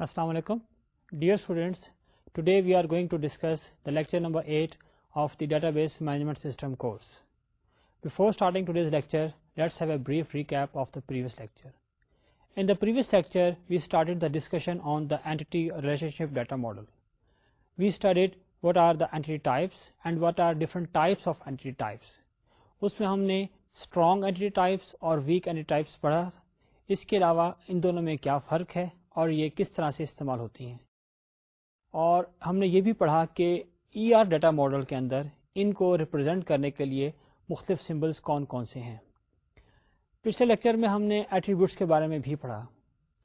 السلام علیکم dear students today we are going to discuss the lecture number eight of the database management system course before starting to lecture let's have a brief recap of the previous lecture in the previous lecture we started the discussion on the entity relationship data model we started what are the entity types and what are different types of entity types اس میں ہم نے strong entity types اور weak entity types پڑھا اس کے علاوہ ان دونوں میں کیا فرق ہے اور یہ کس طرح سے استعمال ہوتی ہیں۔ اور ہم نے یہ بھی پڑھا کہ ای آر ڈیٹا ماڈل کے اندر ان کو ریپرزینٹ کرنے کے لیے مختلف سمبلس کون کون سے ہیں۔ پچھلے لیکچر میں ہم نے ایٹریبیوٹس کے بارے میں بھی پڑھا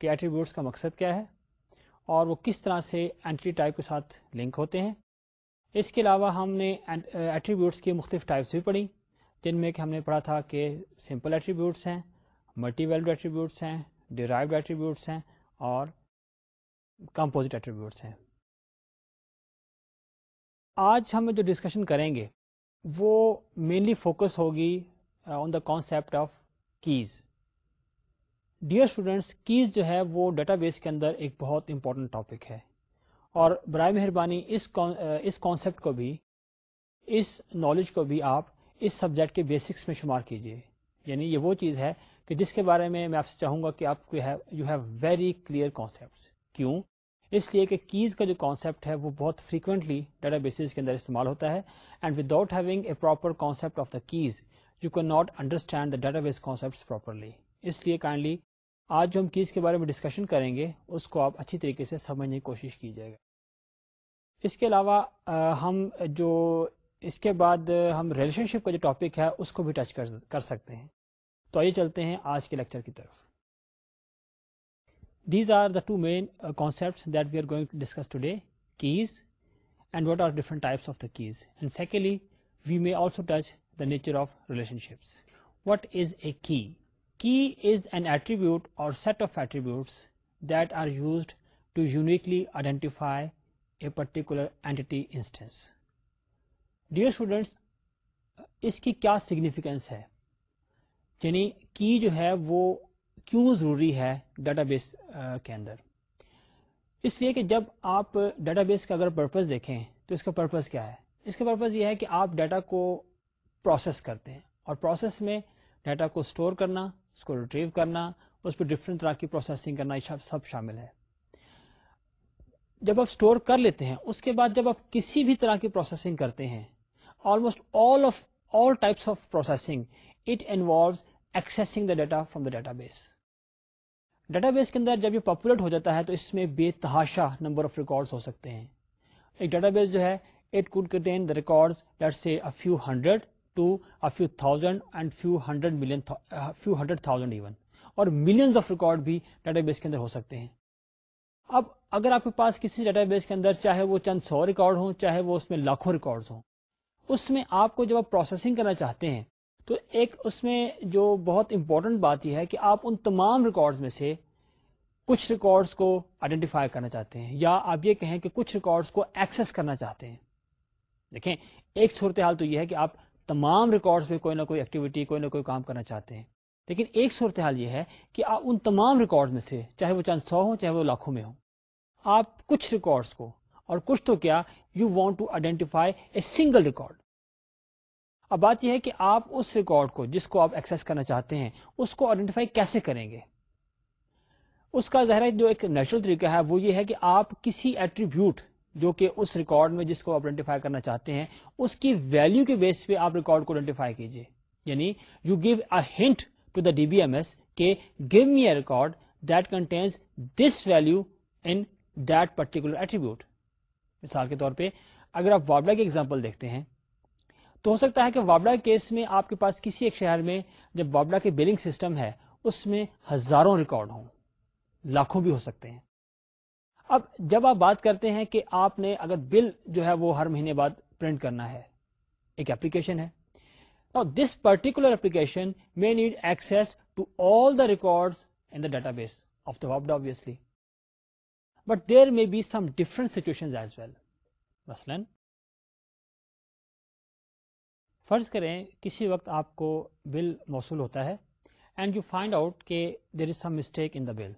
کہ ایٹریبیوٹس کا مقصد کیا ہے اور وہ کس طرح سے اینٹی ٹائپ کے ساتھ لنک ہوتے ہیں۔ اس کے علاوہ ہم نے ایٹریبیوٹس کی مختلف ٹائپس بھی پڑھی جن میں کہ ہم نے پڑھا تھا کہ سمپل ایٹریبیوٹس ہیں ملٹی ویلڈ ایٹریبیوٹس ہیں ڈیرائیوڈ ایٹریبیوٹس ہیں اور کمپوزٹ ایٹریبیوٹس ہیں۔ آج ہم جو ڈسکشن کریں گے، وہ مینلی فوکس ہوگی on the concept of keys dear students keys جو ہے وہ ڈیٹا بیس کے اندر ایک بہت امپورٹنٹ ٹاپک ہے۔ اور برائے مہربانی اس کانسیپٹ uh, کو بھی، اس نالج کو بھی آپ اس سبجیکٹ کے بیسکس میں شمار کیجیے۔ یعنی یہ وہ چیز ہے کہ جس کے بارے میں میں آپ سے چاہوں گا کہ آپ کو you have very clear concept کیوں؟ اس لیے کہ کیز کا جو کانسیپٹ ہے وہ بہت فریکوینٹلی ڈیٹا بیسز کے اندر استعمال ہوتا ہے and without having a proper concept of the keys you can not understand the database concept properly اس لیے کائنڈلی آج جو ہم کیز کے بارے میں ڈسکشن کریں گے، اس کو آپ اچھی طریقے سے سمجھنے کی کوشش کیجیے گا۔ اس کے علاوہ ہم جو اس کے بعد ہم ریلیشن شپ کا جو ٹاپک ہے، اس کو بھی ٹچ کر سکتے ہیں۔ تو آئیے چلتے ہیں آج کے لیکچر کی طرف۔ These are the two main concept that we are going to discuss today keys and what are different types of the keys and secondly we may also touch the nature of relationships what is a key key is an attribute or set of attributes that are used to uniquely identify a particular entity instance dear students اس کی کیا significance ہے یعنی کی جو ہے وہ کیوں ضروری ہے ڈیٹا بیس کے اندر؟ اس لیے کہ جب آپ ڈیٹا بیس کا اگر پرپز دیکھیں تو اس کا پرپز کیا ہے؟ اس کا پرپز یہ ہے کہ آپ ڈیٹا کو پروسیس کرتے ہیں اور پروسیس میں ڈیٹا کو اسٹور کرنا، اس کو ریٹریو کرنا، اس پہ ڈفرینٹ طرح کی پروسیسنگ کرنا سب شامل ہے۔ جب آپ اسٹور کر لیتے ہیں، اس کے بعد جب آپ کسی بھی طرح کی پروسیسنگ کرتے ہیں almost all of all types of processing it involves accessing the data from the database database کے اندر جب یہ پاپولیٹ ہو جاتا ہے تو اس میں بے تحاشا نمبر آف ریکارڈ ہو سکتے ہیں۔ ایک ڈیٹا بیس جو ہے it could contain the record let say few hundred to few thousand and few hundred million few hundred thousand even or millions of record بھی ڈیٹا بیس کے اندر ہو سکتے ہیں۔ اب اگر آپ کے پاس کسی ڈیٹا بیس کے اندر چاہے وہ چند سو ریکارڈ ہوں، چاہے وہ اس میں لاکھوں ریکارڈ ہوں، اس میں آپ کو جب آپ پروسیسنگ کرنا چاہتے ہیں تو ایک اس میں جو بہت امپورٹنٹ بات یہ ہے کہ آپ ان تمام ریکارڈز میں سے کچھ ریکارڈز کو آئیڈینٹیفائی کرنا چاہتے ہیں یا آپ یہ کہیں کہ کچھ ریکارڈز کو ایکسس کرنا چاہتے ہیں۔ دیکھیں، ایک صورتحال تو یہ ہے کہ آپ تمام ریکارڈز میں کوئی نہ کوئی ایکٹیویٹی کوئی نہ کوئی کام کرنا چاہتے ہیں۔ لیکن ایک صورتحال یہ ہے کہ آپ ان تمام ریکارڈز میں سے، چاہے وہ چند سو ہوں، چاہے وہ لاکھوں میں ہوں، آپ کچھ ریکارڈز کو، اور کچھ تو کیا you want to identify a single record اب بات یہ ہے کہ آپ اس ریکارڈ کو جس کو آپ ایکسس کرنا چاہتے ہیں، اس کو آئیڈینٹیفائی کیسے کریں گے؟ اس کا ظاہر جو ایک نیچرل طریقہ ہے، وہ یہ ہے کہ آپ کسی ایٹریبیوٹ جو کہ اس ریکارڈ میں جس کو آئیڈینٹیفائی کرنا چاہتے ہیں، اس کی ویلو کے بیس پہ آپ ریکارڈ کو آئیڈینٹیفائی کیجیے یعنی you give a hint to the D B M S کہ give me a record that contains this value in that particular attribute مثال کے طور پہ، اگر آپ وابلا کی ایگزامپل دیکھتے ہیں تو ہو سکتا ہے کہ وابلا کیس میں آپ کے پاس کسی ایک شہر میں جب وابلا کے بلنگ سسٹم ہے، اس میں ہزاروں ریکارڈ ہوں۔ لاکھوں بھی ہو سکتے ہیں۔ اب جب آپ بات کرتے ہیں کہ آپ نے اگر بل جو ہے وہ ہر مہینے بعد پرنٹ کرنا ہے، ایک ایپلیکیشن ہے۔ This particular application may need access to all the record in the database of the وابڈا obviously but there may be some different situation as well مثلاً فرض کریں کسی وقت آپ کو بل موصول ہوتا ہے اینڈ یو فائنڈ آؤٹ کہ there is some mistake in the bill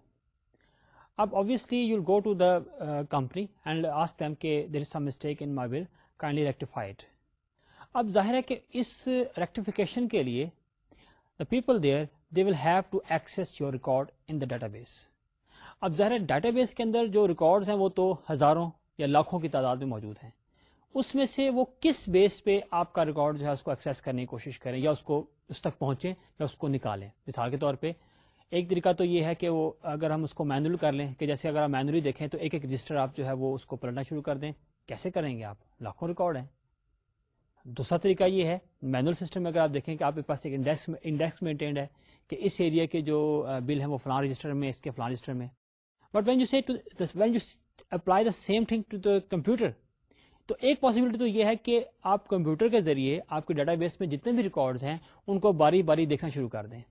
اب obviously you go to the company and ask them کہ there is some mistake in my bill kindly rectified اب ظاہر ہے کہ اس ریکٹیفیکیشن کے لیے the people there they will have to access your record in the database اب ظاہر ہے ڈیٹا بیس کے اندر جو ریکارڈز ہیں وہ تو ہزاروں یا لاکھوں کی تعداد میں موجود ہیں. اس میں سے وہ کس بیس پہ آپ کا ریکارڈ جو ہے اس کو ایکسیس کرنے کی کوشش کریں یا اس کو اس تک پہنچیں یا اس کو نکالیں؟ مثال کے طور پہ ایک طریقہ تو یہ ہے کہ وہ اگر ہم اس کو مینول کر لیں کہ جیسے اگر آپ مینولی دیکھیں تو ایک ایک رجسٹر آپ جو ہے وہ اس کو پلٹنا شروع کر دیں۔ کیسے کریں گے آپ؟ لاکھوں ریکارڈ ہیں۔ دوسرا طریقہ یہ ہے مینول سسٹم میں اگر آپ دیکھیں کہ آپ کے پاس ایک انڈیکس انڈیکس مینٹینڈ ہے کہ اس ایریا کے جو بل ہیں وہ فلان رجسٹر میں، اس کے فلان رجسٹر میں۔ But when you see when you apply the same thing to the computer تو ایک پاسبلٹی تو یہ ہے کہ آپ کمپیوٹر کے ذریعے آپ کے ڈیٹا بیس میں جتنے بھی ریکارڈز ہیں، ان کو باری باری دیکھنا شروع کر دیں۔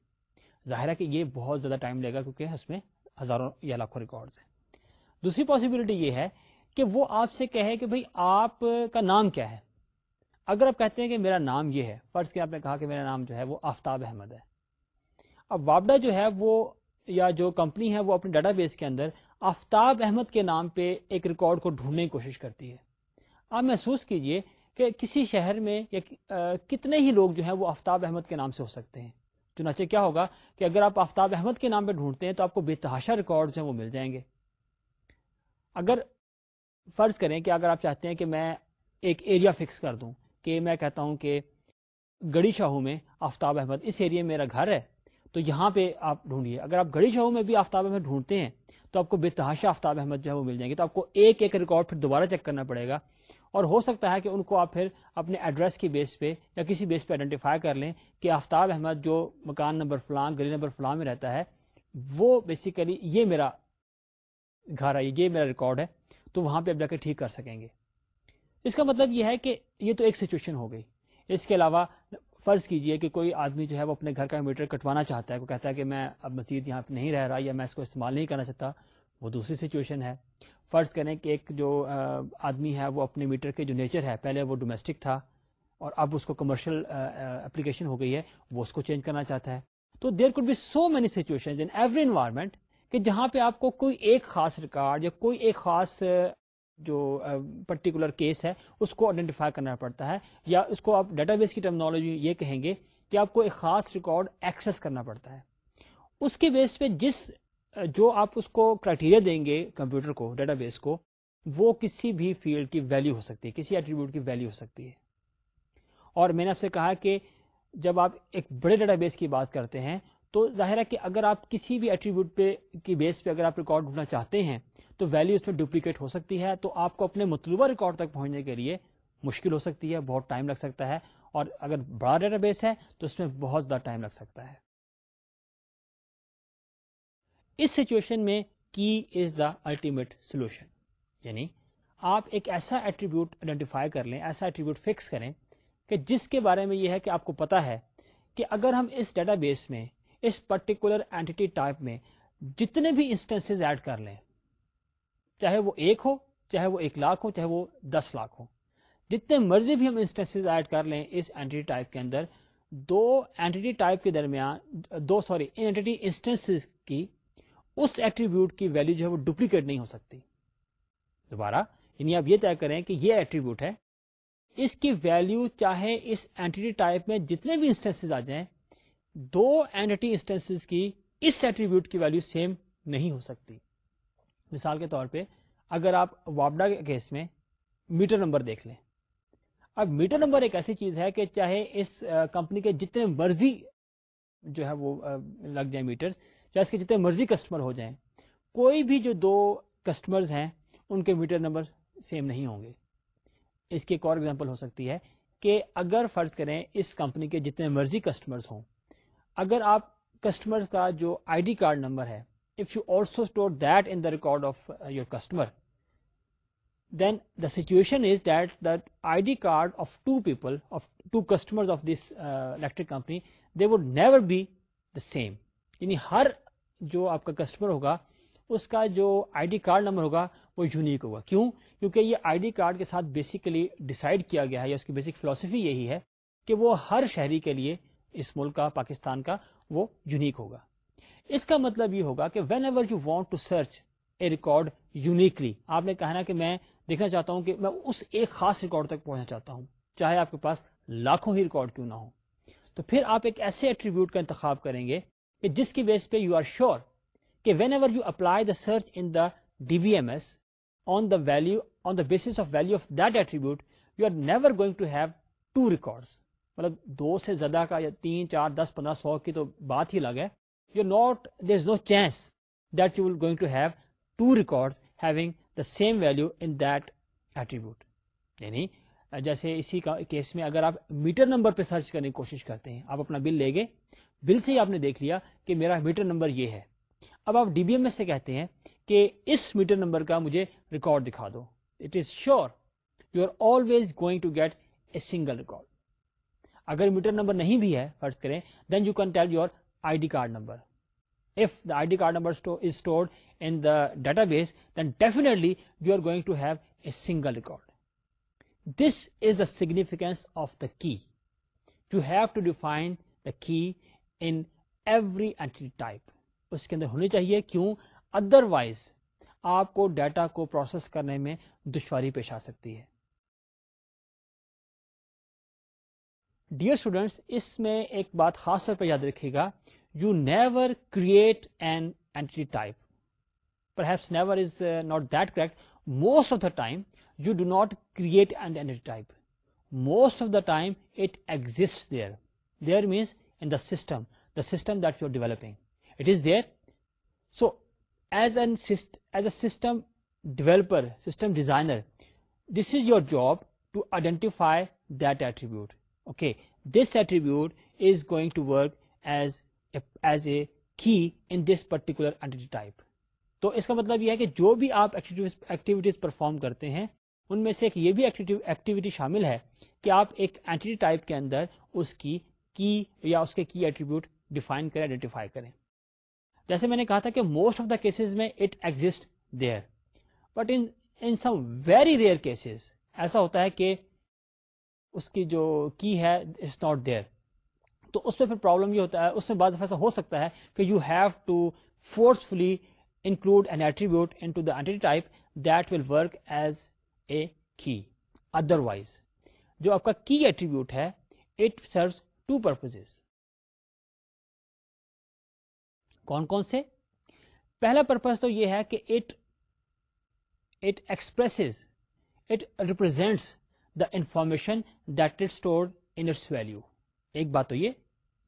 ظاہر ہے کہ یہ بہت زیادہ ٹائم لے گا کیونکہ اس میں ہزاروں یا لاکھوں ریکارڈز ہیں۔ دوسری پاسبلٹی یہ ہے کہ وہ آپ سے کہے کہ بھائی آپ کا نام کیا ہے؟ اگر آپ کہتے ہیں کہ میرا نام یہ ہے، فرض کے آپ نے کہا کہ میرا نام جو ہے وہ آفتاب احمد ہے۔ اب وابڈا جو ہے وہ یا جو کمپنی ہے وہ اپنے ڈیٹا بیس کے اندر آفتاب احمد کے نام پہ ایک ریکارڈ کو ڈھونڈنے کی کوشش کرتی ہے۔ آپ محسوس کیجیے کہ کسی شہر میں یا کتنے ہی لوگ جو ہیں وہ آفتاب احمد کے نام سے ہو سکتے ہیں۔ چنانچہ کیا ہوگا کہ اگر آپ آفتاب احمد کے نام پہ ڈھونڈتے ہیں تو آپ کو بے تحاشا ریکارڈ وہ مل جائیں گے۔ اگر فرض کریں کہ اگر آپ چاہتے ہیں کہ میں ایک ایریا فکس کر دوں کہ میں کہتا ہوں کہ گڑی شاہو میں آفتاب احمد، اس ایریا میں میرا گھر ہے تو یہاں پہ آپ ڈھونڈیے۔ اگر آپ گڑی شاہو میں بھی آفتاب احمد ڈھونڈتے ہیں، تو آپ کو بے تحاشا آفتاب احمد جو ہے وہ مل جائیں گے تو آپ کو ایک ایک ریکارڈ پھر دوبارہ چیک کرنا پڑے گا۔ اور ہو سکتا ہے کہ ان کو آپ پھر اپنے ایڈریس کی بیس پہ یا کسی بیس پہ آئیڈینٹیفائی کر لیں کہ آفتاب احمد جو مکان نمبر فلان، گلی نمبر فلان میں رہتا ہے، وہ بیسیکلی یہ میرا گھر ہے، یہ میرا ریکارڈ ہے، تو وہاں پہ آپ جا کے ٹھیک کر سکیں گے۔ اس کا مطلب یہ ہے کہ یہ تو ایک سچویشن ہو گئی۔ اس کے علاوہ فرض کیجیے کہ کوئی آدمی جو ہے وہ اپنے گھر کا میٹر کٹوانا چاہتا ہے وہ کہتا ہے کہ میں اب مزید یہاں پہ نہیں رہ رہا یا میں اس کو استعمال نہیں کرنا چاہتا، وہ دوسری سچویشن ہے۔ فرض کریں کہ ایک جو آدمی ہے وہ اپنے میٹر کے جو نیچر ہے، پہلے وہ ڈومیسٹک تھا اور اب اس کو کمرشل اپلیکیشن ہو گئی ہے، وہ اس کو چینج کرنا چاہتا ہے۔ تو there could be so many situation in every environment کہ جہاں پہ آپ کو کوئی ایک خاص ریکارڈ یا کوئی ایک خاص جو پرٹیکولر کیس ہے، اس کو آئیڈینٹیفائی کرنا پڑتا ہے۔ یا اس کو آپ ڈیٹا بیس کی ٹرمنالوجی یہ کہیں گے کہ آپ کو ایک خاص ریکارڈ ایکسس کرنا پڑتا ہے۔ اس کے بیس پہ جس جو آپ اس کو کرائٹیریا دیں گے کمپیوٹر کو ڈیٹا بیس کو، وہ کسی بھی فیلڈ کی ویلو ہو سکتی ہے، کسی ایٹریبیوٹ کی ویلو ہو سکتی ہے۔ اور میں نے آپ سے کہا کہ جب آپ ایک بڑے ڈیٹا بیس کی بات کرتے ہیں تو ظاہر ہے کہ اگر آپ کسی بھی ایٹریبیوٹ پہ کی بیس پہ اگر آپ ریکارڈ ڈھونڈنا چاہتے ہیں، تو ویلو اس میں ڈپلیکیٹ ہو سکتی ہے، تو آپ کو اپنے مطلوبہ ریکارڈ تک پہنچنے کے لیے مشکل ہو سکتی ہے، بہت ٹائم لگ سکتا ہے، اور اگر بڑا ڈیٹا بیس ہے، تو اس میں بہت زیادہ ٹائم لگ سکتا ہے۔ اس سچویشن میں key is the ultimate solution یعنی آپ ایک ایسا ایٹریبیوٹ آئیڈینٹیفائی کر لیں، ایسا ایٹریبیوٹ فکس کریں کہ جس کے بارے میں یہ ہے کہ آپ کو پتا ہے کہ اگر ہم اس ڈیٹا بیس میں اس پرٹیکولر اینٹی ٹائپ میں جتنے بھی انسٹنس ایڈ کر لیں، چاہے وہ ایک ہو، چاہے وہ ایک لاکھ ہو، چاہے وہ دس لاکھ ہو، جتنے مرضی بھی ہم انسٹنس ایڈ کر لیں اس اینٹی ٹائپ کے اندر، دو اینٹی ٹائپ کے درمیان، دو سوری اینٹی انسٹنس کی اس ایٹریبیوٹ کی ویلو جو ہے وہ ڈپلیکیٹ نہیں ہو سکتی۔ دوبارہ یعنی آپ یہ طے کریں کہ یہ ایٹریبیوٹ ہے، اس کی ویلو چاہے اس اینٹی ٹائپ میں جتنے بھی انسٹنس آ جائیں دو اینٹی انسٹنس کی اس ایٹریبیوٹ کی ویلو سیم نہیں ہو سکتی۔ مثال کے طور پہ اگر آپ وابڈا کے کیس میں میٹر نمبر دیکھ لیں۔ اب میٹر نمبر ایک ایسی چیز ہے کہ چاہے اس کمپنی کے جتنے مرضی جو ہے وہ لگ جائیں میٹرز چاہے اس کے جتنے مرضی کسٹمر ہو جائیں، کوئی بھی جو دو کسٹمرز ہیں، ان کے میٹر نمبر سیم نہیں ہوں گے۔ اس کی ایک اور ایگزامپل ہو سکتی ہے کہ اگر فرض کریں اس کمپنی کے جتنے مرضی کسٹمرز ہوں اگر آپ کسٹمر کا جو آئی ڈی کارڈ نمبر ہے if you also store that in the record of uh, your customer then the situation is that the id card of two people of two customers of this uh, electric company they would never be the same. یعنی ہر جو آپ کا customer ہوگا اس کا جو I D card number ہوگا وہ یونیک ہوگا. کیوں؟ کیونکہ یہ آئی ڈی کارڈ کے ساتھ بیسیکلی ڈسائڈ کیا گیا ہے یا اس کی بیسک فلسفی یہی ہے کہ وہ ہر شہری کے لیے اس ملک کا، پاکستان کا، وہ یونیک ہوگا۔ اس کا مطلب یہ ہوگا کہ whenever you want to search a record uniquely آپ نے کہا نا کہ میں دیکھنا چاہتا ہوں کہ میں اس ایک خاص ریکارڈ تک پہنچنا چاہتا ہوں، چاہے آپ کے پاس لاکھوں ہی ریکارڈ کیوں نہ ہو تو پھر آپ ایک ایسے ایٹریبیوٹ کا انتخاب کریں گے کہ جس کی بیس پہ یو آر شیور کہ whenever you apply the search in the D B M S on the value on the base of value of that attribute you are never going to have two records مطلب دو سے زیادہ کا یا تین، چار، دس، پندرہ، سو کی تو بات ہی الگ ہے۔ You not there is no chance that you will going to have two record having the same value in that attribute یعنی جیسے اسی کا کیس میں اگر آپ میٹر نمبر پہ سرچ کرنے کی کوشش کرتے ہیں، آپ اپنا بل لے گئے۔ بل سے ہی آپ نے دیکھ لیا کہ میرا میٹر نمبر یہ ہے۔ اب آپ ڈی بی ایم ایس سے کہتے ہیں کہ اس میٹر نمبر کا مجھے ریکارڈ دکھا دو۔ It is sure you are always going to get a single record اگر میٹر نمبر نہیں بھی ہے، فرض کریں then you can tell your I D card number if the I D card number is stored in the database then definitely you are going to have a single record this is the significance of the key to have to define the key in every entity type اس کے اندر ہونی چاہیے، کیوں؟ Otherwise آپ کو data کو process کرنے میں دشواری پیش آ سکتی ہے۔ ڈیئر اسٹوڈینٹس اس میں ایک بات خاص طور پہ یاد رکھے گا. You never create an entity type perhaps never is not that correct most of the time you do not create an entity type most of the time it exist there there means in the system the system that you are developing it is there so as an as a system developer system designer this is your job to identify that attribute okay this attribute is going to work as as a key in this particular entity type تو اس کا مطلب یہ ہے کہ جو بھی آپ ایکٹیویٹیز پرفارم کرتے ہیں، ان میں سے ایک یہ بھی ایکٹیویٹی شامل ہے کہ آپ ایک اینٹی ٹائپ کے اندر اس کی کی یا اس کے کی ایٹریبیوٹ ڈیفائن کریں آئیڈینٹیفائی کریں۔ جیسے میں نے کہا تھا کہ موسٹ آف دا کیسز میں it exist there but in some very rare cases ایسا ہوتا ہے کہ اس کی جو کی ہے اٹس ناٹ دیئر تو اس میں پھر پرابلم یہ ہوتا ہے، اس میں بعض ایسا ہو سکتا ہے کہ you have to forcefully include an attribute into the type that will work as a key otherwise جو آپ کا کی ایٹریبیوٹ ہے اٹ سروس ٹو پرپز کون کون سے؟ پہلا پرپز تو یہ ہے کہ it it express it represents the information that it stored in its value ایک بات تو یہ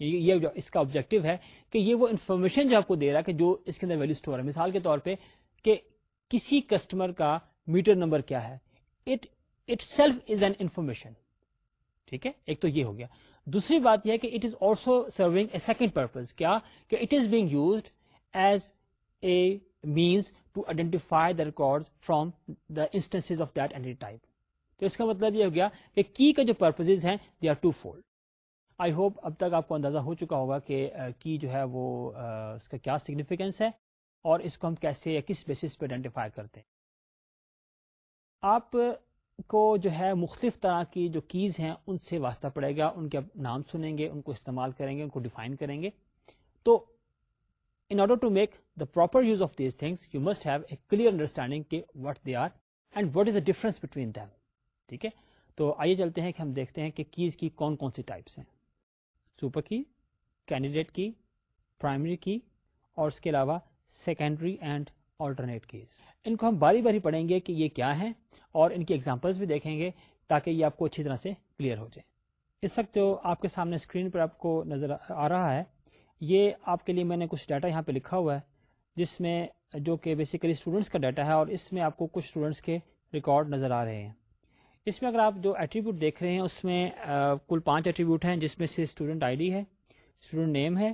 یہ اس کا آبجیکٹو ہے کہ یہ وہ انفارمیشن جو آپ کو دے رہا ہے کہ جو اس کے اندر ویلو اسٹور ہے۔ مثال کے طور پہ کہ کسی کسٹمر کا میٹر نمبر کیا ہے۔ It itself is an information ٹھیک ہے؟ ایک تو یہ ہو گیا۔ دوسری بات یہ ہے کہ it is also serving a second purpose کیا؟ کہ it is being used as a means to identify the record from the instance of that entity type تو اس کا مطلب یہ ہو گیا کہ کی کا جو پرپز ہیں they are twofold I hope اب تک آپ کو اندازہ ہو چکا ہوگا کہ کی جو ہے وہ اس کا کیا سگنیفیکینس ہے اور اس کو ہم کیسے یا کس بیسس پہ آئیڈینٹیفائی کرتے ہیں. آپ کو جو ہے مختلف طرح کی جو کیز ہیں، ان سے واسطہ پڑے گا، ان کے نام سنیں گے، ان کو استعمال کریں گے، ان کو ڈیفائن کریں گے. تو in order to make the proper use of these things you must have a clear understanding کہ what they are and what is the difference between them ٹھیک ہے؟ تو آئیے چلتے ہیں کہ ہم دیکھتے ہیں کہ کیز کی کون کون سی ٹائپس ہیں۔ Super key candidate key primary key اور اس کے علاوہ سیکنڈری اینڈ آلٹرنیٹ کیز ان کو ہم باری باری پڑھیں گے کہ یہ کیا ہے اور ان کی ایگزامپلس بھی دیکھیں گے تاکہ یہ آپ کو اچھی طرح سے کلیئر ہو جائے۔ اس وقت جو آپ کے سامنے اسکرین پر آپ کو نظر آ رہا ہے۔ یہ آپ کے لیے میں نے کچھ ڈیٹا یہاں پہ لکھا ہوا ہے، جس میں جو کہ بیسیکلی اسٹوڈنٹس کا ڈیٹا ہے اور اس میں آپ کو کچھ اسٹوڈنٹس کے ریکارڈ نظر آ رہے ہیں۔ اس میں اگر آپ جو ایٹریبیوٹ دیکھ رہے ہیں، اس میں کل پانچ ایٹریبیوٹ ہیں، جس میں سے اسٹوڈنٹ آئی ڈی ہے اسٹوڈنٹ نیم ہے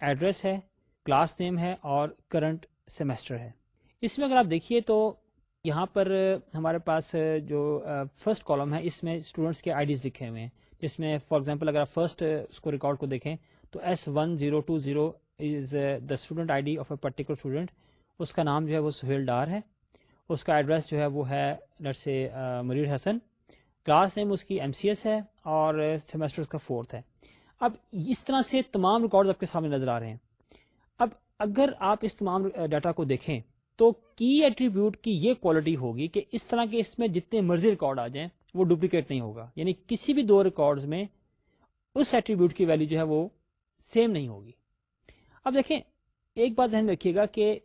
ایڈریس ہے کلاس نیم ہے اور کرنٹ سیمسٹر ہے۔ اس میں اگر آپ دیکھیے تو یہاں پر ہمارے پاس جو فرسٹ کالم ہے، اس میں اسٹوڈنٹس کے آئی ڈیز لکھے ہوئے ہیں۔ جس میں فار ایگزامپل اگر آپ فرسٹ اس کو ریکارڈ کو دیکھیں تو S one zero two zero is the student I D of a particular student اس کا نام جو ہے وہ سہیل ڈار ہے۔ اس کا ایڈریس جو ہے وہ ہے لٹ سے مریر حسن۔ کلاس نیم اس کی ایم سی ایس ہے اور سیمسٹر اس کا فورتھ ہے۔ اب اس طرح سے تمام ریکارڈ آپ کے سامنے نظر آ رہے ہیں۔ اب اگر آپ اس تمام ڈیٹا کو دیکھیں تو کی ایٹریبیوٹ کی یہ کوالٹی ہوگی کہ اس طرح کے اس میں جتنے مرضی ریکارڈ آ جائیں وہ ڈپلیکیٹ نہیں ہوگا۔ یعنی کسی بھی دو ریکارڈ میں اس ایٹریبیوٹ کی ویلو جو ہے وہ سیم نہیں ہوگی۔ اب دیکھیں، ایک بات ذہن رکھیے گا کہ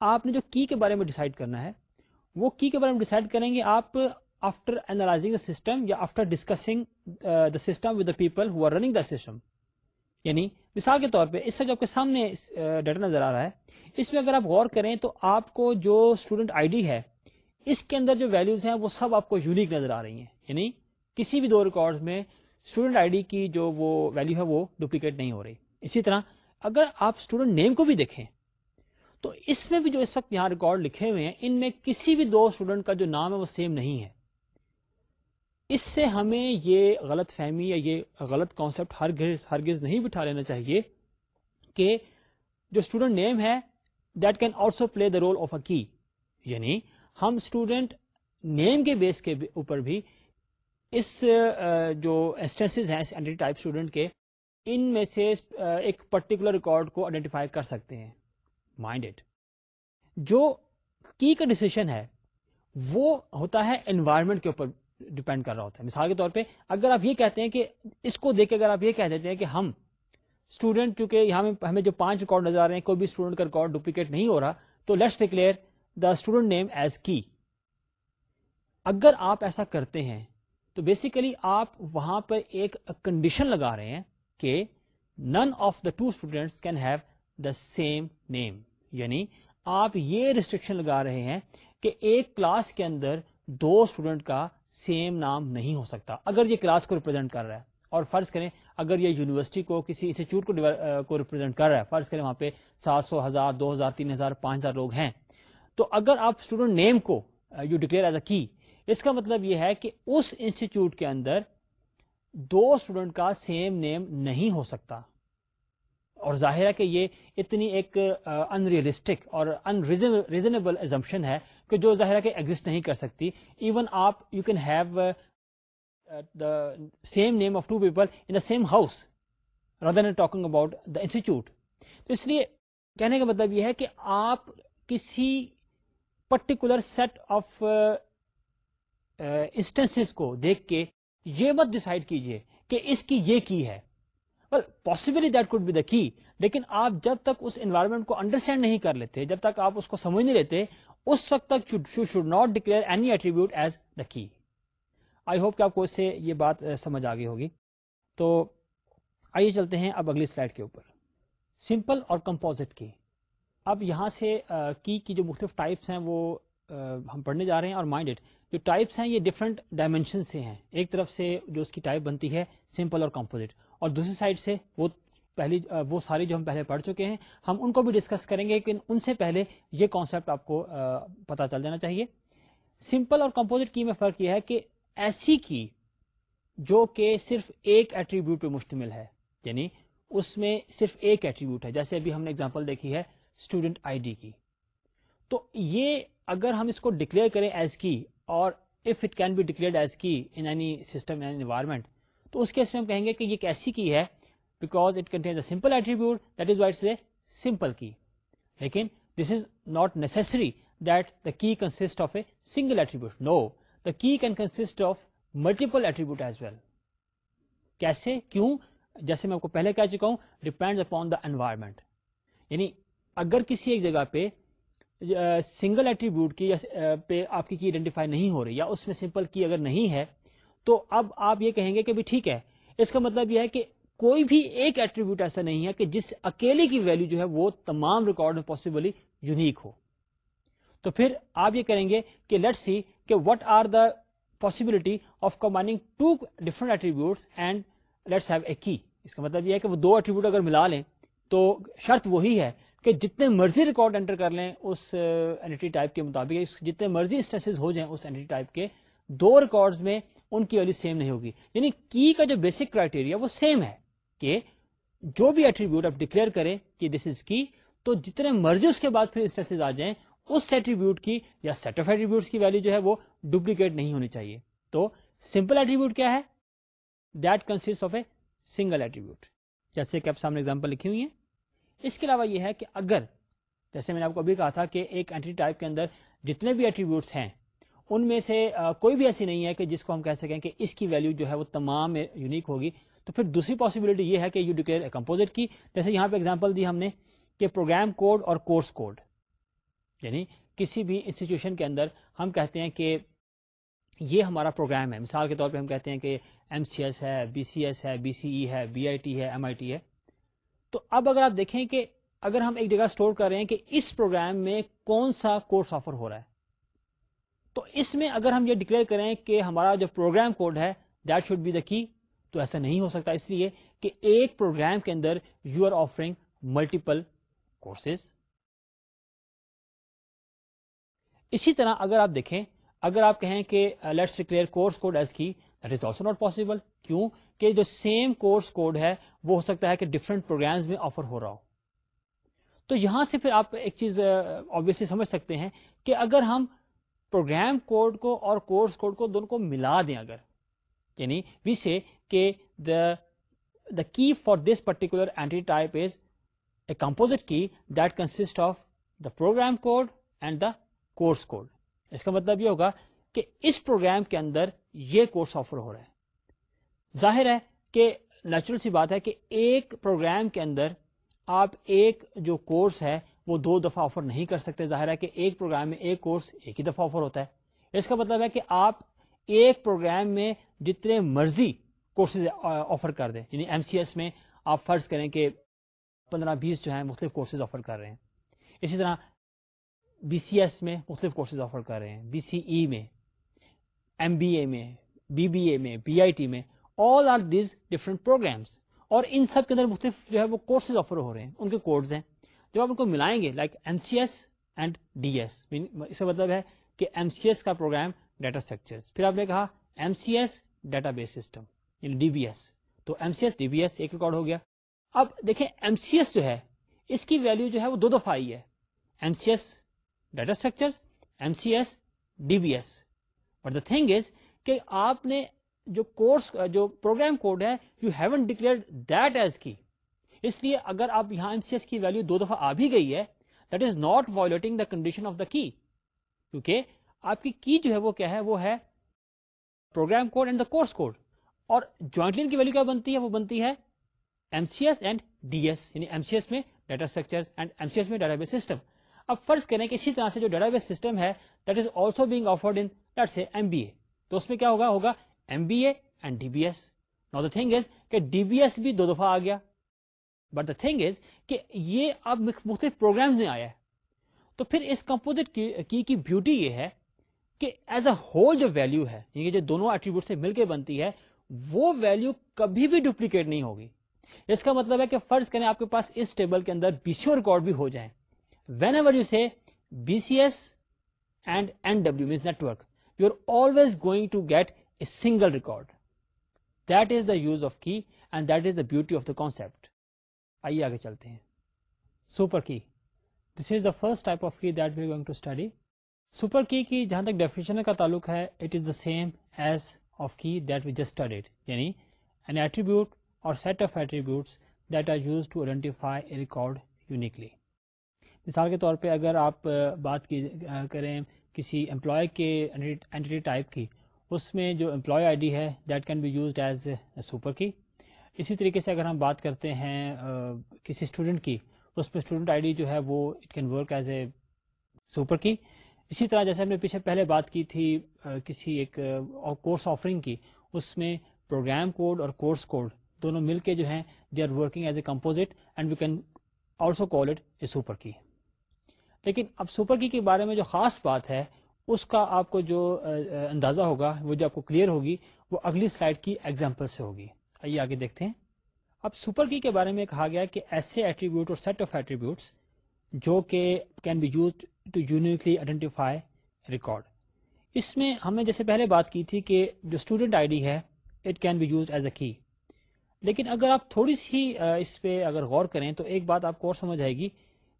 آپ نے جو کی کے بارے میں ڈیسائیڈ کرنا ہے وہ کی کے بارے میں ڈیسائیڈ کریں گے آپ آفٹر اینالائزنگ دا سسٹم یا after discussing the system with the people who are running the system یعنی مثال کے طور پہ اس سے جو آپ کے سامنے uh, ڈیٹا نظر آ رہا ہے، اس میں اگر آپ غور کریں تو آپ کو جو اسٹوڈنٹ آئی ڈی ہے، اس کے اندر جو ویلوز ہیں وہ سب آپ کو یونیک نظر آ رہی ہیں۔ یعنی کسی بھی دو ریکارڈ میں اسٹوڈنٹ آئی ڈی کی جو وہ ویلو ہے وہ ڈپلیکیٹ نہیں ہو رہی۔ اسی طرح اگر آپ اسٹوڈنٹ نیم کو بھی دیکھیں تو اس میں بھی جو اس وقت یہاں ریکارڈ لکھے ہوئے ہیں، ان میں کسی بھی دو اسٹوڈنٹ کا جو نام ہے وہ سیم نہیں ہے۔ اس سے ہمیں یہ غلط فہمی یا یہ غلط کانسیپٹ ہرگز ہرگز نہیں بٹھا لینا چاہیے کہ جو اسٹوڈنٹ نیم ہے that can also play the role of a key یعنی ہم اسٹوڈنٹ نیم کے بیس کے اوپر بھی اس جو انسٹنس ہیں ٹائپ اسٹوڈنٹ کے، ان میں سے ایک پرٹیکولر ریکارڈ کو آئیڈینٹیفائی کر سکتے ہیں۔ مائنڈ اٹ جو کی کا ڈسیشن ہے، وہ ہوتا ہے انوائرمنٹ کے اوپر ڈپینڈ کر رہا ہوتا ہے. مثال کے طور پہ اگر آپ یہ کہتے ہیں کہ اس کو دیکھ کے اگر آپ یہ کہہ دیتے ہیں کہ ہم اسٹوڈنٹ چونکہ یہاں ہمیں جو پانچ ریکارڈ نظر آ رہے ہیں، کوئی بھی اسٹوڈنٹ کا ریکارڈ ڈپلیکیٹ نہیں ہو رہا، تو let's declare the student name as key اگر آپ ایسا کرتے ہیں، تو بیسیکلی آپ وہاں پر ایک کنڈیشن لگا رہے ہیں کہ none of the two students can have the same name یعنی آپ یہ ریسٹرکشن لگا رہے ہیں کہ ایک کلاس کے اندر دو اسٹوڈنٹ کا سیم نام نہیں ہو سکتا۔ اگر یہ کلاس کو ریپرزینٹ کر رہا ہے، اور فرض کریں اگر یہ یونیورسٹی کو کسی انسٹیٹیوٹ کو ریپرزینٹ کر رہا ہے، فرض کریں وہاں پہ سات سو ہزار، دو ہزار، تین ہزار، پانچ ہزار لوگ ہیں، تو اگر آپ اسٹوڈنٹ نیم کو you declare as a key اس کا مطلب یہ ہے کہ اس انسٹیٹیوٹ کے اندر دو اسٹوڈنٹ کا سیم نیم نہیں ہو سکتا۔ اور ظاہر ہے کہ یہ اتنی ایک ان ریئلسٹک اور ان ریزنیبل ایزمپشن ہے کہ جو ظاہر ہے کہ ایگزٹ نہیں کر سکتی۔ ایون آپ you can have the same name of two people in the same house rather talking about the institute تو اس لیے کہنے کا مطلب یہ ہے کہ آپ کسی پرٹیکولر سیٹ آف انسٹنس کو دیکھ کے یہ مت ڈسائڈ کیجیے کہ اس کی یہ کی ہے۔ Possibly that could be the key لیکن آپ جب تک اس انوائرمنٹ کو انڈرسٹینڈ نہیں کر لیتے، جب تک آپ اس کو سمجھ نہیں لیتے، اس وقت تک should not declare any attribute as the key I hope کہ آپ کو اس سے یہ بات سمجھ آ گئی ہوگی۔ تو آئیے چلتے ہیں اب اگلی سلائڈ کے اوپر۔ سمپل اور کمپوزٹ کی اب یہاں سے کی کی جو مختلف ٹائپس ہیں وہ ہم پڑھنے جا رہے ہیں اور مائنڈ جو ٹائپس ہیں یہ ڈفرنٹ ڈائمینشن سے ہیں۔ ایک طرف سے جو اس کی ٹائپ بنتی ہے سمپل اور کمپوزٹ اور دوسری سائڈ سے وہ پہلی، وہ ساری جو ہم پہلے پڑھ چکے ہیں، ہم ان کو بھی ڈسکس کریں گے لیکن ان سے پہلے یہ کانسیپٹ آپ کو پتا چل جانا چاہیے۔ سمپل اور کمپوزٹ کی میں فرق یہ ہے کہ ایسی کی جو کہ صرف ایک ایٹریبیوٹ پہ مشتمل ہے یعنی اس میں صرف ایک ایٹریبیوٹ ہے۔ جیسے ابھی ہم نے اگزامپل دیکھی ہے اسٹوڈنٹ آئی ڈی کی۔ تو یہ اگر ہم اس کو ڈکلیئر کریں ایز کی اور if it can be declare as key in any system environment تو اس کیس میں ہم کہیں گے کہ یہ کیسی کی ہے because it contains a simple attribute that is what a simple key لیکن this is not necessary that the key consist of a single attribute no the key can consist of multiple attribute as well کیسے؟ کیوں؟ جیسے میں آپ کو پہلے کہہ چکا ہوں ڈپینڈ اپون دا انوائرمنٹ یعنی اگر کسی ایک جگہ پہ سنگل ایٹریبیوٹ کی پہ آپ کی کی آئیڈینٹیفائی نہیں ہو رہی، یا اس میں سمپل کی اگر نہیں ہے تو اب آپ یہ کہیں گے کہ بھی ٹھیک ہے۔ اس کا مطلب یہ ہے کہ کوئی بھی ایک ایٹریبیوٹ ایسا نہیں ہے کہ جس اکیلے کی ویلو جو ہے وہ تمام ریکارڈ میں پاسبلی یونیک ہو۔ تو پھر آپ یہ کریں گے کہ لیٹ سی کہ what are the possibility of combining two different attributes and let's have a key اس کا مطلب یہ ہے کہ وہ دو ایٹریبیوٹ اگر ملا لیں تو شرط وہی ہے کہ جتنے مرضی ریکارڈ انٹر کر لیں اس uh, اینٹی ٹائپ کے مطابق جتنے مرضی اسٹیسز ہو جائیں اس اینٹی ٹائپ کے، دو ریکارڈز میں ان کی ویلو سیم نہیں ہوگی۔ یعنی کی کا جو بیسک کرائٹیریا وہ سیم ہے کہ جو بھی ایٹریبیوٹ آپ ڈکلیئر کریں کہ دس از کی تو جتنے مرضی اس کے بعد پھر اسٹیسز آ جائیں، اس ایٹریبیوٹ کی یا سیٹ آف ایٹریبیوٹ کی ویلو جو ہے وہ ڈپلیکیٹ نہیں ہونی چاہیے۔ تو سمپل ایٹریبیوٹ کیا ہے؟ That consist of a single attribute جیسے کہ آپ سامنے ایگزامپل لکھی ہوئی ہیں۔ اس کے علاوہ یہ ہے کہ اگر، جیسے میں نے آپ کو ابھی کہا تھا کہ ایک اینٹی ٹائپ کے اندر جتنے بھی ایٹریبیوٹس ہیں ان میں سے کوئی بھی ایسی نہیں ہے کہ جس کو ہم کہہ سکیں کہ اس کی ویلو جو ہے وہ تمام یونیک ہوگی۔ تو پھر دوسری پاسبلٹی یہ ہے کہ یو ڈکلیئر کمپوزٹ کی جیسے یہاں پہ ایگزامپل دی ہم نے کہ پروگرام کوڈ اور کورس کوڈ یعنی کسی بھی انسٹیٹیوشن کے اندر ہم کہتے ہیں کہ یہ ہمارا پروگرام ہے۔ مثال کے طور پہ ہم کہتے ہیں کہ ایم سی ایس ہے بی سی ایس ہے بی سی ای ہے بی آئی ٹی ہے ایم آئی ٹی ہے۔ تو اب اگر آپ دیکھیں کہ اگر ہم ایک جگہ اسٹور کر رہے ہیں کہ اس پروگرام میں کون سا کورس آفر ہو رہا ہے تو اس میں اگر ہم یہ ڈکلیئر کریں کہ ہمارا جو پروگرام کوڈ ہے that should be the key تو ایسا نہیں ہو سکتا۔ اس لیے کہ ایک پروگرام کے اندر you are offering multiple courses اسی طرح اگر آپ دیکھیں، اگر آپ کہیں کہ let's declare course code as key that is also not possible کیوں؟ کہ جو سیم کورس کوڈ ہے، وہ ہو سکتا ہے کہ ڈفرنٹ پروگرامز میں آفر ہو رہا ہو۔ تو یہاں سے پھر آپ ایک چیز uh, آبیسلی سمجھ سکتے ہیں کہ اگر ہم پروگرام کوڈ کو اور کورس کوڈ کو دونوں کو ملا دیں اگر۔ یعنی وی سے کہ the the key for this particular entity type is a composite key that consist of the program code and the course code اس کا مطلب یہ ہوگا کہ اس پروگرام کے اندر یہ کورس آفر ہو رہا ہے۔ ظاہر ہے کہ نیچرل سی بات ہے کہ ایک پروگرام کے اندر آپ ایک جو کورس ہے وہ دو دفعہ آفر نہیں کر سکتے۔ ظاہر ہے کہ ایک پروگرام میں ایک کورس ایک ہی دفعہ آفر ہوتا ہے۔ اس کا مطلب ہے کہ آپ ایک پروگرام میں جتنے مرضی کورسز آفر کر دیں۔ یعنی ایم سی ایس میں آپ فرض کریں کہ پندرہ بیس جو ہیں مختلف کورسز آفر کر رہے ہیں۔ اسی طرح بی سی ایس میں مختلف کورسز آفر کر رہے ہیں۔ بی سی ای میں ایم بی اے میں بی بی اے میں بی آئی ٹی میں all are these different programs اور ان سب کے اندر مختلف جو ہے وہ کورسز آفر ہو رہے ہیں۔ ان کے کورس ہیں۔ جب آپ ان کو ملائیں گے like M C S and D S اس کا مطلب ہے کہ ایم سی ایس کا پروگرام ڈیٹا اسٹرکچر پھر آپ نے کہا M C S database system یعنی ڈی بی ایس تو M C S D B S ایک ریکارڈ ہو گیا. اب دیکھیں ایم سی ایس جو ہے، اس کی ویلو جو ہے وہ دو دفعہ آئی ہے. M C S data structure M C S D B S but the thing is کہ آپ نے جو کورس جو پروگرام کوڈ ہے you haven't declare that as key اس لیے اگر آپ یہاں ایم سی ایس کی ویلو دو دفعہ آ بھی گئی ہے that is not violating the condition of the key کیونکہ آپ کی کی جو ہے وہ کیا ہے، وہ ہے program code and the course code اور جوائنٹ کی ویلو کیا بنتی ہے، وہ بنتی ہے M C S and D S یعنی ایم سی ایس میں data structure and M C S میں ڈیٹا بیس سسٹم اب فرض کریں کہ اسی طرح سے جو ڈیٹا بیس سسٹم ہے that is also being offered in let's say M B A تو اس میں کیا ہوگا ہوگا M B A and D B S now the thing is کہ ڈی بی ایس بھی دو دفعہ آ گیا. بٹ دا تھنگ از کہ یہ اب مختلف پروگرام میں آیا ہے۔ تو پھر اس کمپوزٹ کی کی بیوٹی یہ ہے کہ ایز اے ہول جو ویلو ہے یعنی جو دونوں ایٹریبیوٹ سے مل کے بنتی ہے، وہ ویلو کبھی بھی ڈپلیکیٹ نہیں ہوگی۔ اس کا مطلب ہے کہ فرض کریں آپ کے پاس اس ٹیبل کے اندر بی سی او ریکارڈ بھی ہو جائیں۔ Whenever you see B C S and N W means network you are always going to get a single record that is the use of key and that is the beauty of the concept آئیے آگے چلتے ہیں۔ Super key this is the first type of key that we going to study super key کی جہاں تک definition کا تعلق ہے it is the same as of key that we just studied یعنی این ایٹریبیوٹ اور set of attributes that are use to identify a record uniquely مثال کے طور پہ اگر آپ بات کی کریں کسی امپلائی کے اینٹی ٹائپ کی، اس میں جو امپلائی آئی ڈی ہے that can be used as a super key اسی طریقے سے اگر ہم بات کرتے ہیں کسی اسٹوڈنٹ کی، اس میں اسٹوڈنٹ آئی ڈی جو ہے وہ it can work as a super key اسی طرح جیسے ہم نے پیچھے پہلے بات کی تھی کسی ایک کورس آفرنگ کی، اس میں پروگرام کوڈ اور کورس کوڈ دونوں مل کے جو ہیں they are working as a composite and we can also call it a super key لیکن اب سپر کی کے بارے میں جو خاص بات ہے، اس کا آپ کو جو اندازہ ہوگا، وہ جو آپ کو کلیئر ہوگی، وہ اگلی سلائڈ کی ایگزامپل سے ہوگی۔ آئیے آگے دیکھتے ہیں۔ اب سپر کی کے بارے میں کہا گیا کہ ایسے ایٹریبیوٹ اور سیٹ آف ایٹریبیوٹس جو کہ can be use to uniquely identify record اس میں ہم نے جیسے پہلے بات کی تھی کہ جو اسٹوڈنٹ آئی ڈی ہے it can be use as a key لیکن اگر آپ تھوڑی سی اس پہ اگر غور کریں تو ایک بات آپ کو اور سمجھ آئے گی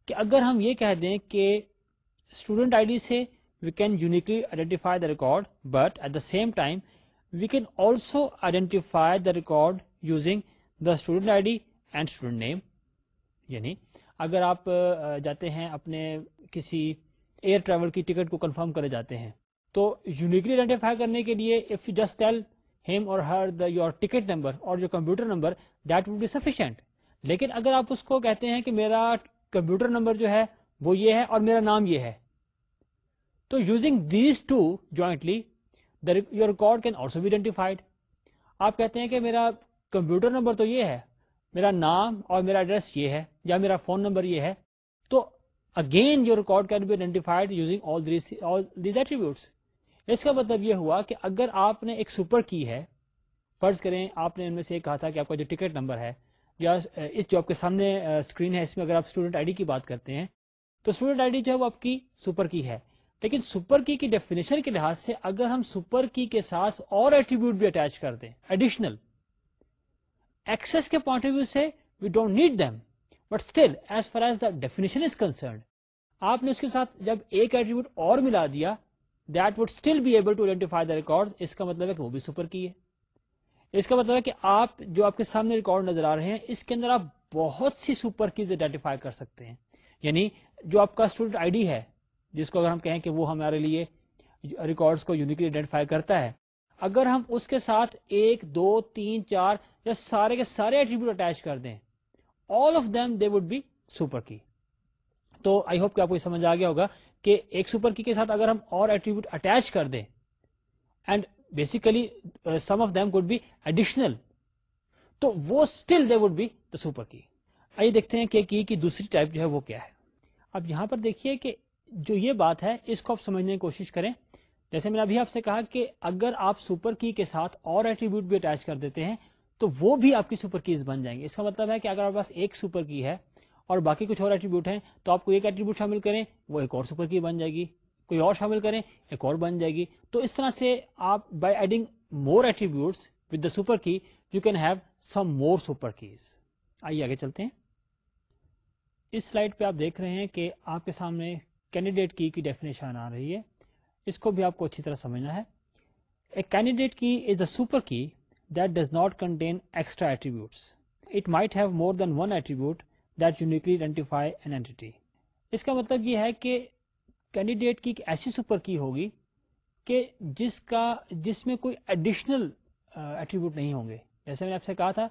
کہ اگر ہم یہ کہہ دیں کہ اسٹوڈنٹ آئی ڈی سے we can uniquely identify the record but at the same time we can also identify the record using the student I D and student name یعنی اگر آپ جاتے ہیں اپنے کسی ایئر ٹریول کی ٹکٹ کو کنفرم کرے جاتے ہیں، تو یونیکلی آئیڈینٹیفائی کرنے کے لیے if you just tell him اور ہر دا یور ٹکٹ نمبر اور جو computer number that would be sufficient لیکن اگر آپ اس کو کہتے ہیں کہ میرا کمپیوٹر نمبر جو ہے وہ یہ ہے اور میرا نام یہ ہے، تو using these two jointly your record can also be identified آپ کہتے ہیں کہ میرا کمپیوٹر نمبر تو یہ ہے، میرا نام اور میرا ایڈریس یہ ہے یا میرا فون نمبر یہ ہے، تو again your record can be identified using all these attributes اس کا مطلب یہ ہوا کہ اگر آپ نے ایک سپر کی ہے، فرض کریں آپ نے ان میں سے کہا تھا کہ آپ کا جو ٹکٹ نمبر ہے یا اس جو آپ کے سامنے اسکرین ہے، اس میں اگر آپ اسٹوڈنٹ آئی ڈی کی بات کرتے ہیں، تو اسٹوڈنٹ آئی ڈی جو ہے وہ آپ کی سپر کی ہے۔ لیکن سپر کی کی ڈیفینیشن کے لحاظ سے اگر ہم سپر کی کے ساتھ اور ایٹریبیوٹ بھی اٹیچ کر دیں ایڈیشنل ایکسس کے پوائنٹ آف ویو سے we don't need them but still as far as the definition is concerned آپ نے اس کے ساتھ جب ایک ایٹریبیوٹ اور ملا دیا that would still be able to identify the record اس کا مطلب ہے کہ وہ بھی سپر کی ہے۔ اس کا مطلب ہے کہ آپ جو آپ کے سامنے ریکارڈ نظر آ رہے ہیں، اس کے اندر آپ بہت سی سپر کیز آئیڈینٹیفائی کر سکتے ہیں۔ یعنی جو آپ کا اسٹوڈنٹ آئی ڈی ہے جس کو اگر ہم کہیں کہ وہ ہمارے لیے ریکارڈ کو یونیکلی آئیڈینٹیفائی کرتا ہے، اگر ہم اس کے ساتھ ایک، دو، تین، چار یا سارے کے سارے ایٹریبیوٹ اٹیچ کر دیں all of them they would be super key تو آئی ہوپ کہ آپ کو سمجھ آ گیا ہوگا کہ ایک سپر کی کے ساتھ اگر ہم اور ایٹریبیوٹ اٹیچ کر دیں and basically some of them could be additional تو وہ still they would be the super key آئیے دیکھتے ہیں کہ کی کی دوسری ٹائپ جو ہے وہ کیا ہے۔ اب یہاں پر دیکھیے کہ جو یہ بات ہے، اس کو آپ سمجھنے کی کوشش کریں۔ جیسے میں نے ابھی آپ سے کہا کہ اگر آپ سپر کی کے ساتھ اور ایٹریبیوٹ بھی اٹیچ کر دیتے ہیں، تو وہ بھی آپ کی سپر کیز بن جائیں گے۔ اس کا مطلب ہے کہ اگر آپ پاس ایک سپر کی ہے اور باقی کچھ اور ایٹریبیوٹ ہیں، تو آپ کو ایک ایٹریبیوٹ شامل کریں، وہ ایک اور سپر کی بن جائے گی۔ کوئی اور شامل کریں، ایک اور بن جائے گی۔ تو اس طرح سے آپ by adding more attributes with the super key you can have some more super keys آئیے آگے چلتے ہیں۔ اس سلائڈ پہ آپ دیکھ رہے ہیں کہ آپ کے سامنے کینڈیڈیٹ کی کی ڈیفینیشن آ رہی ہے۔ اس کو بھی آپ کو اچھی طرح سمجھنا ہے۔ ایک candidate key is a super key that does not contain extra attributes it might have more than one attribute that uniquely identify an entity اس کا مطلب یہ ہے کہ کینڈیڈیٹ کی ایک ایسی سپر کی ہوگی کہ جس کا جس میں کوئی ایڈیشنل ایٹریبیوٹ نہیں ہوں گے۔ جیسے میں نے آپ سے کہا تھا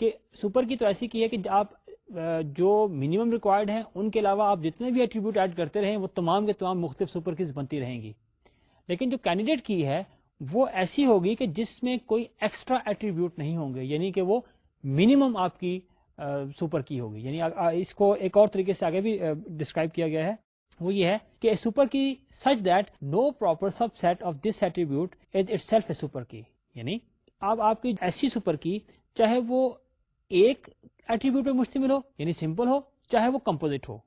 کہ سپر کی تو ایسی کی ہے کہ آپ جو منیمم ریکوائرڈ ہیں، ان کے علاوہ آپ جتنے بھی ایٹریبیوٹ ایڈ کرتے رہیں، وہ تمام کے تمام مختلف سپر کیز بنتی رہیں گی۔ لیکن جو کینڈیڈیٹ کی ہے، وہ ایسی ہوگی کہ جس میں کوئی ایکسٹرا ایٹریبیوٹ نہیں ہوں گے یعنی کہ وہ منیمم آپ کی سپر کی ہوگی۔ یعنی اس کو ایک اور طریقے سے آگے بھی ڈسکرائب کیا گیا ہے۔ وہ یہ ہے کہ super key such that no proper subset of this attribute is itself a super key یعنی اب آپ کی ایسی سپر کی چاہے وہ ایک ایٹریبیوٹ پہ مشتمل ہو یعنی سمپل ہو، چاہے وہ کمپوزٹ ہو۔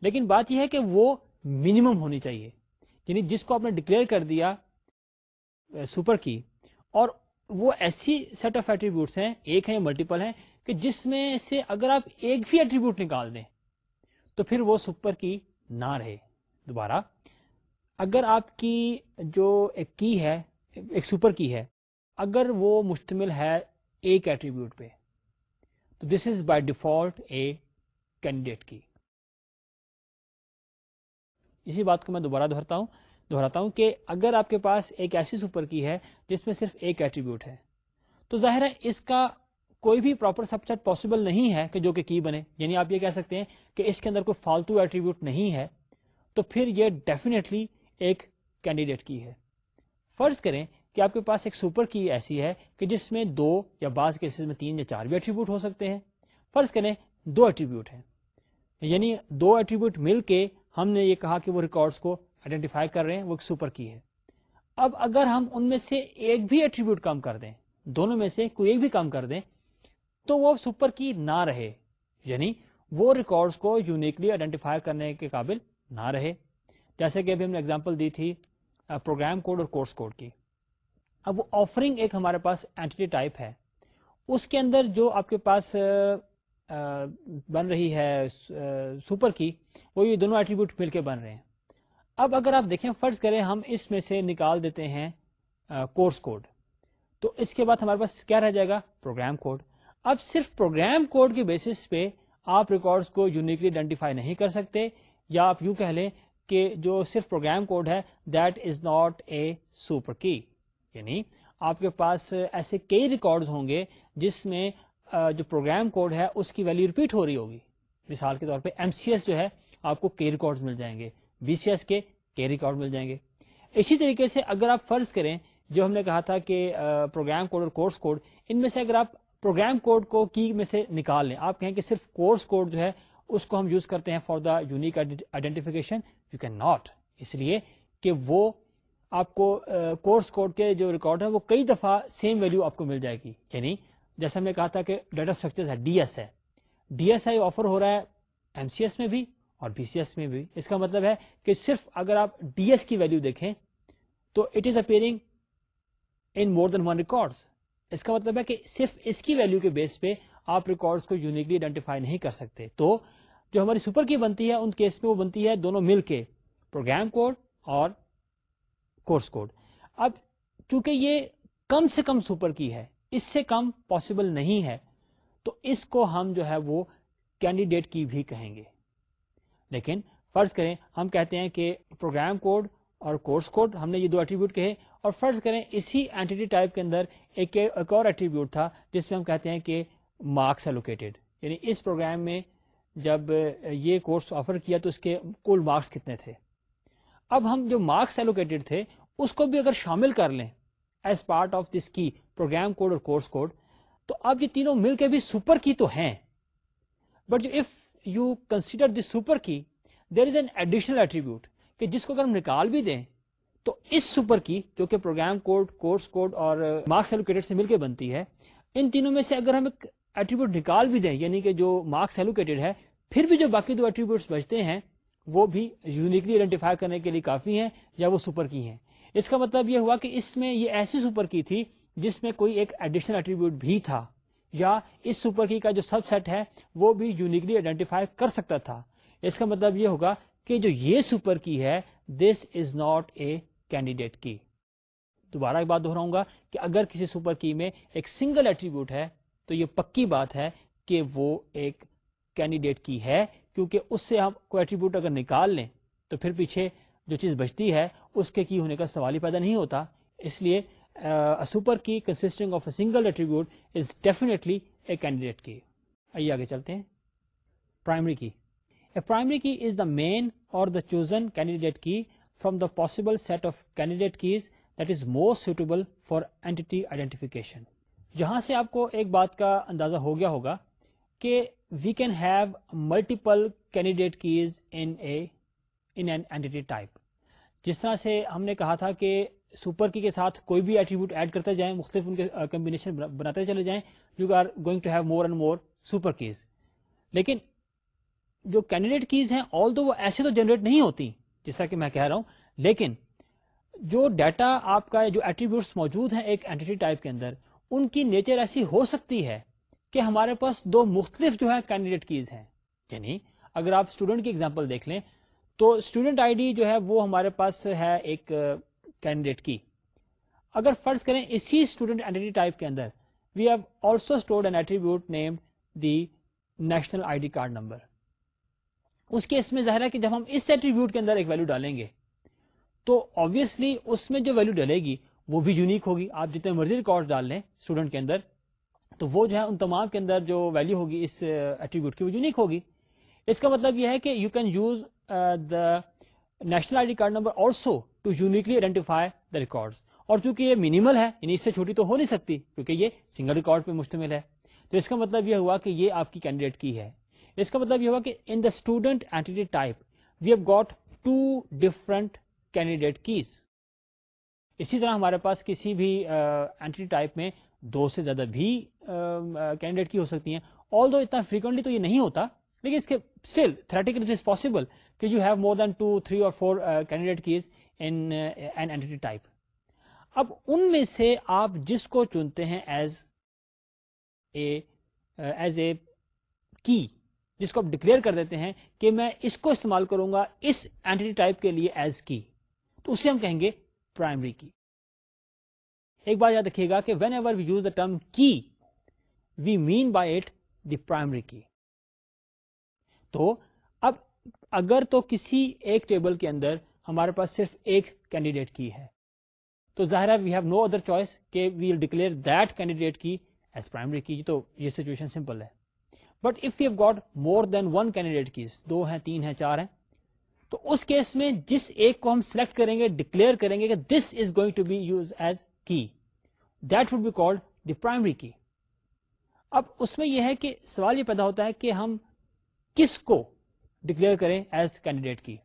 لیکن بات یہ ہے کہ وہ منیمم ہونی چاہیے۔ یعنی جس کو آپ نے ڈکلیئر کر دیا سپر کی اور وہ ایسی سیٹ آف ایٹریبیوٹس ہیں، ایک ہے ملٹیپل ہیں، کہ جس میں سے اگر آپ ایک بھی ایٹریبیوٹ نکال دیں، تو پھر وہ سپر کی نہ رہے۔ دوبارہ، اگر آپ کی جو ایک کی ہے، ایک سپر کی ہے، اگر وہ مشتمل ہے ایک ایٹریبیوٹ پہ تو this is by default a candidate key. اسی بات کو میں دوبارہ دہراتا ہوں دہراتا ہوں کہ اگر آپ کے پاس ایک ایسی سپر کی ہے جس میں صرف ایک ایٹریبیوٹ ہے، تو ظاہر ہے اس کا کوئی بھی پراپر سب سیٹ پاسبل نہیں ہے کہ جو کہ کی بنے۔ یعنی آپ یہ کہہ سکتے ہیں کہ اس کے اندر کوئی فالتو ایٹریبیوٹ نہیں ہے، تو پھر یہ ڈیفینیٹلی ایک کینڈیڈیٹ کی ہے۔ فرض کریں کہ آپ کے پاس ایک سپر کی ایسی ہے کہ جس میں دو یا بعض کیسز میں تین یا چار بھی ایٹریبیوٹ ہو سکتے ہیں۔ فرض کریں دو ایٹریبیوٹ ہیں۔ یعنی دو ایٹریبیوٹ مل کے ہم نے یہ کہا کہ وہ ریکارڈس کو آئیڈینٹیفائی کر رہے ہیں، وہ ایک سپر کی ہے۔ اب اگر ہم ان میں سے ایک بھی ایٹریبیوٹ کم کر دیں، دونوں میں سے کوئی ایک بھی کام کر دیں، تو وہ سپر کی نہ رہے۔ یعنی وہ ریکارڈس کو یونیکلی آئیڈینٹیفائی کرنے کے قابل نہ رہے۔ جیسے کہ ابھی ہم نے اگزامپل دی تھی پروگرام کوڈ اور کورس کوڈ کی۔ اب وہ آفرنگ ایک ہمارے پاس اینٹی ٹائپ ہے۔ اس کے اندر جو آپ کے پاس بن رہی ہے سپر کی وہ یہ دونوں ایٹریبیوٹ مل کے بن رہے ہیں۔ اب اگر آپ دیکھیں، فرض کریں ہم اس میں سے نکال دیتے ہیں کورس کوڈ تو اس کے بعد ہمارے پاس کیا رہ جائے گا؟ پروگرام کوڈ اب صرف پروگرام کوڈ کے بیسس پہ آپ ریکارڈس کو یونیکلی آئیڈینٹیفائی نہیں کر سکتے، یا آپ یوں کہہ لیں کہ جو صرف پروگرام کوڈ ہے that is not a super key یعنی آپ کے پاس ایسے کئی ریکارڈ ہوں گے جس میں جو پروگرام کوڈ ہے، اس کی ویلو ریپیٹ ہو رہی ہوگی۔ مثال کے طور پہ ایم سی ایس جو ہے، آپ کو کئی ریکارڈ مل جائیں گے۔ بی سی ایس کے کئی ریکارڈ مل جائیں گے۔ اسی طریقے سے اگر آپ فرض کریں، جو ہم نے کہا تھا کہ پروگرام کوڈ اور کورس کوڈ، ان میں سے اگر آپ پروگرام کوڈ کو کی میں سے نکال لیں، آپ کہیں کہ صرف کورس کوڈ جو ہے، اس کو ہم یوز کرتے ہیں for the unique identification you can not. اس لیے کہ وہ آپ کو کورس کوڈ کے جو ریکارڈ ہے وہ کئی دفعہ سیم ویلو آپ کو مل جائے گی۔ یعنی جیسے ہم نے کہا تھا کہ ڈیٹا اسٹرکچر ہے ڈی ایس ہے ڈی ایس آئی آفر ہو رہا ہے ایم سی ایس میں بھی اور بی سی ایس میں بھی۔ اس کا مطلب ہے کہ صرف اگر آپ ڈی ایس کی ویلو دیکھیں، تو it is appearing in more than one records اس کا مطلب ہے کہ صرف اس کی ویلو کے بیس پہ آپ ریکارڈس کو یونیکلی آئیڈینٹیفائی نہیں کر سکتے۔ تو جو ہماری سپر کی بنتی ہے، ان کیس میں وہ بنتی ہے دونوں مل کے۔ پروگرام کوڈ اور کورس کوڈ۔ اب چونکہ یہ کم سے کم سپر کی ہے، اس سے کم پاسبل نہیں ہے، تو اس کو ہم جو ہے وہ کینڈیڈیٹ کی بھی کہیں گے۔ لیکن فرض کریں، ہم کہتے ہیں کہ پروگرام کوڈ اور کورس کوڈ ہم نے یہ دو ایٹریبیوٹ کہے، اور فرض کریں اسی اینٹی ٹائپ کے اندر ایک ایک اور ایٹریبیوٹ تھا، جس میں ہم کہتے ہیں کہ مارکس ایلوکیٹڈ یعنی اس پروگرام میں جب یہ کورس آفر کیا تو اس کے کل مارکس کتنے تھے؟ اب ہم جو مارکس ایلوکیٹڈ تھے، اس کو بھی اگر شامل کر لیں as part of this key program code اور کورس کوڈ تو اب یہ تینوں مل کے بھی سپر کی تو ہیں۔ But if you consider this super key there is an additional attribute کہ جس کو اگر ہم نکال بھی دیں، تو اس سپر کی جو کہ پروگرام کوڈ کورس کوڈ اور مارکس ایلوکیٹڈ سے مل کے بنتی ہے، ان تینوں میں سے اگر ہم ایک ایٹریبیوٹ نکال بھی دیں یعنی کہ جو مارکس ایلوکیٹڈ ہے، پھر بھی جو باقی دو ایٹریبیوٹس بچتے ہیں وہ بھی یونیکلی آئیڈینٹیفائی کرنے کے لیے کافی ہیں یا وہ سپر کی ہیں۔ اس کا مطلب یہ ہوا کہ اس میں یہ ایسی سپر کی تھی جس میں کوئی ایک ایڈیشنل ایٹریبیوٹ بھی تھا یا اس سپر کی کا جو سب سیٹ ہے وہ بھی یونیکلی آئیڈینٹیفائی کر سکتا تھا۔ اس کا مطلب یہ ہوگا کہ جو یہ سپر کی ہے this is not a candidate key دوبارہ ایک بات دہراؤں گا کہ اگر کسی سپر کی میں ایک سنگل ایٹریبیوٹ ہے تو یہ پکی بات ہے کہ وہ ایک کینڈیڈیٹ کی ہے کیونکہ اس سے ہم کوئی ایٹریبیوٹ اگر نکال لیں تو پھر پیچھے جو چیز بچتی ہے، اس کے کی ہونے کا سوال ہی پیدا نہیں ہوتا۔ اس لیے super key consisting of a single attribute is definitely a candidate key آئیے آگے چلتے ہیں۔ Primary key a primary key is the main اور the chosen candidate key from the possible set of candidate keys that is most suitable for entity identification جہاں سے آپ کو ایک بات کا اندازہ ہو گیا ہوگا کہ we can have multiple candidate keys in entity type جس طرح سے ہم نے کہا تھا کہ سپر کی کے ساتھ کوئی بھی ایٹریبیوٹ ایڈ کرتے جائیں، مختلف ان کے کمبینیشن بناتے چلے جائیں you are going to have more and more super keys لیکن جو کینڈیڈیٹ کیز ہیں آل دو وہ ایسے تو جنریٹ نہیں ہوتی، جس طرح کہ میں کہہ رہا ہوں، لیکن جو ڈیٹا آپ کا جو ایٹریبیوٹس موجود ہیں ایک اینٹی ٹائپ کے اندر، ان کی نیچر ایسی ہو سکتی ہے کہ ہمارے پاس دو مختلف جو ہے کینڈیڈیٹ کیز ہیں۔ یعنی اگر آپ اسٹوڈنٹ کی ایگزامپل دیکھ لیں، تو اسٹوڈنٹ آئی ڈی جو ہے وہ ہمارے پاس ہے ایک کینڈیڈیٹ کی اگر فرض کریں اسی اسٹوڈنٹ آئیڈینٹی ٹائپ کے اندر we have also stored an attribute name the national I D card number us case میں ظاہر ہے کہ جب ہم اس ایٹریبیوٹ کے اندر ایک ویلو ڈالیں گے، تو آبیسلی اس میں جو ویلو ڈلے گی وہ بھی یونیک ہوگی۔ آپ جتنے مرضی ریکارڈ ڈال لیں اسٹوڈنٹ کے اندر تو وہ جو ہے ان تمام کے اندر جو ویلو ہوگی اس ایٹریبیوٹ کی وہ یونیک ہوگی۔ اس کا مطلب یہ ہے کہ you can use the national I D card number also to uniquely identify the record اور چونکہ یہ مینیمل ہے یعنی اس سے چھوٹی تو ہو نہیں سکتی کیونکہ یہ سنگل ریکارڈ پہ مشتمل ہے۔ تو اس کا مطلب یہ ہوا کہ یہ آپ کی کینڈیڈیٹ کی ہے۔ اس کا مطلب یہ ہوا کہ in the student entity type we have got two different candidate keys اسی طرح ہمارے پاس کسی بھی اینٹی uh, ٹائپ میں دو سے زیادہ بھی کینڈیڈیٹ کی ہو سکتی ہیں۔ آل دو اتنا فریکوینٹلی تو یہ نہیں ہوتا، لیکن اس کے still theoretical it is possible کہ you have more than two three اور four candidate keys in entity type اب ان میں سے آپ جس کو چنتے ہیں as a as a key جس کو آپ ڈکلیئر کر دیتے ہیں کہ میں اس کو استعمال کروں گا اس اینٹی ٹائپ کے لیے ایز کی تو اسے ہم کہیں گے پرائمری کی ایک بات یاد رکھیے گا کہ whenever we use the term key we mean by it the primary key تو اب اگر تو کسی ایک ٹیبل کے اندر ہمارے پاس صرف ایک کینڈیڈیٹ کی ہے، تو ظاہر we have no other choice کہ we will declare that candidate key as primary key تو یہ سچویشن سمپل ہے۔ But if you got more than one candidate keys دو ہیں، تین ہیں، چار ہیں، تو اس کیس میں جس ایک کو ہم سلیکٹ کریں گے ڈکلیئر کریں گے کہ this is going to be use as key that would be called the primary key اب اس میں یہ ہے کہ سوال یہ پیدا ہوتا ہے کہ ہم کس کو ڈکلیئر کریں as candidate key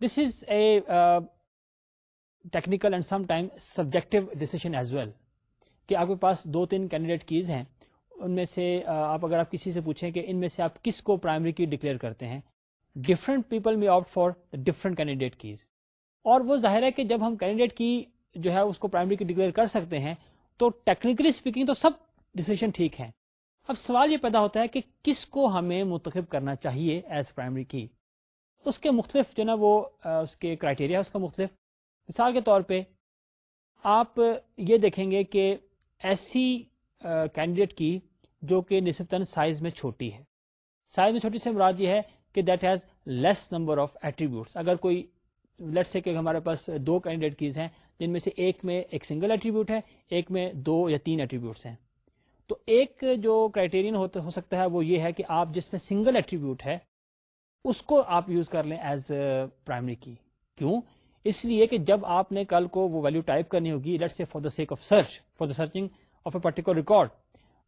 this is a technical and some time subjective decision as well کہ آپ کے پاس دو تین کینڈیڈیٹ کیز ہیں. ان میں سے uh, آپ اگر آپ کسی سے پوچھیں کہ ان میں سے آپ کس کو پرائمری کی ڈکلیئر کرتے ہیں. Different people may opt for different candidate keys اور وہ ظاہر ہے کہ جب ہم کینڈیڈیٹ کی جو ہے اس کو پرائمری کی ڈکلیئر کر سکتے ہیں، تو ٹیکنیکلی اسپیکنگ تو سب ڈسیزن ٹھیک ہے اب سوال یہ پیدا ہوتا ہے کہ کس کو ہمیں منتخب کرنا چاہیے ایز پرائمری کی؟ اس کے مختلف جو نا وہ اس کے کرائٹیریا اس کا مختلف۔ مثال کے طور پہ آپ یہ دیکھیں گے کہ ایسی کینڈیڈیٹ کی جو کہ نسبتاً سائز میں چھوٹی ہے۔ سائز میں چھوٹی سے مراد یہ ہے کہ that has less number of attributes اگر کوئی لیٹ سے کہ ہمارے پاس دو کینڈیڈیٹ کیز ہیں، جن میں سے ایک میں ایک سنگل ایٹریبیوٹ ہے، ایک میں دو یا تین ایٹریبیوٹس ہیں۔ تو ایک جو کرائٹیرین ہو سکتا ہے وہ یہ ہے کہ آپ جس میں سنگل ایٹریبیوٹ ہے، اس کو آپ یوز کر لیں ایز پرائمری کی کیوں؟ اس لیے کہ جب آپ نے کل کو وہ ویلو ٹائپ کرنی ہوگی let say for the sake of search for the searching of a particular record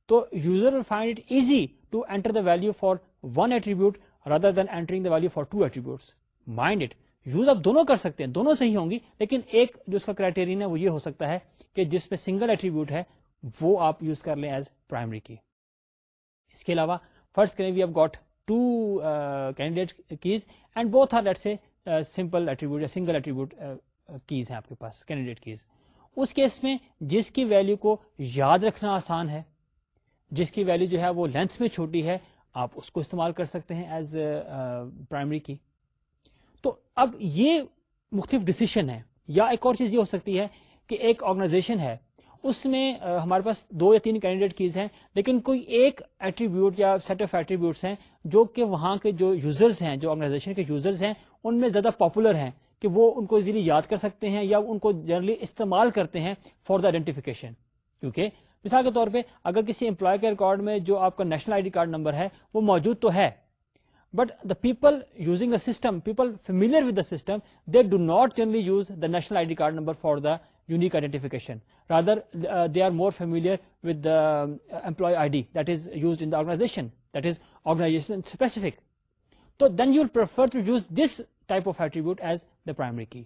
تو user will find it easy to enter the value for one attribute rather than entering the value for two attributes mind it use آپ دونوں کر سکتے ہیں، دونوں صحیح ہوں گی، لیکن ایک جو اس کا کرائٹیرین ہے وہ یہ ہو سکتا ہے کہ جس میں سنگل ایٹریبیوٹ ہے، وہ آپ یوز کر لیں ایز پرائمری کی اس کے علاوہ فرسٹ کریں we have got two candidate keys and both are let say simple attribute یا سنگل ایٹریبیوٹ کیز ہیں آپ کے پاس کینڈیڈیٹ کیز اس کیس میں جس کی ویلو کو یاد رکھنا آسان ہے، جس کی ویلو جو ہے وہ لینتھ میں چھوٹی ہے، آپ اس کو استعمال کر سکتے ہیں ایز پرائمری کی تو اب یہ مختلف ڈسیشن ہے یا ایک اور چیز یہ ہو سکتی ہے کہ ایک آرگنائزیشن ہے، اس میں ہمارے پاس دو یا تین کینڈیڈیٹ کیز ہیں، لیکن کوئی ایک ایٹریبیوٹ یا سیٹ آف ایٹریبیوٹس ہیں جو کہ وہاں کے جو یوزرز ہیں، جو آرگنائزیشن کے یوزرز ہیں، ان میں زیادہ پاپولر ہیں کہ وہ ان کو ایزیلی یاد کر سکتے ہیں یا ان کو جنرلی استعمال کرتے ہیں فار دا آئیڈینٹیفیکیشن کیونکہ مثال کے طور پہ اگر کسی امپلائی کے ریکارڈ میں جو آپ کا national I D card number ہے، وہ موجود تو ہے but the people using the system people familiar with the system they do not generally use the national I D card number for the unique identification rather they are more familiar with the employee I D that is use in organization that is organization specific تو then you prefer to use this type of attribute as the primary key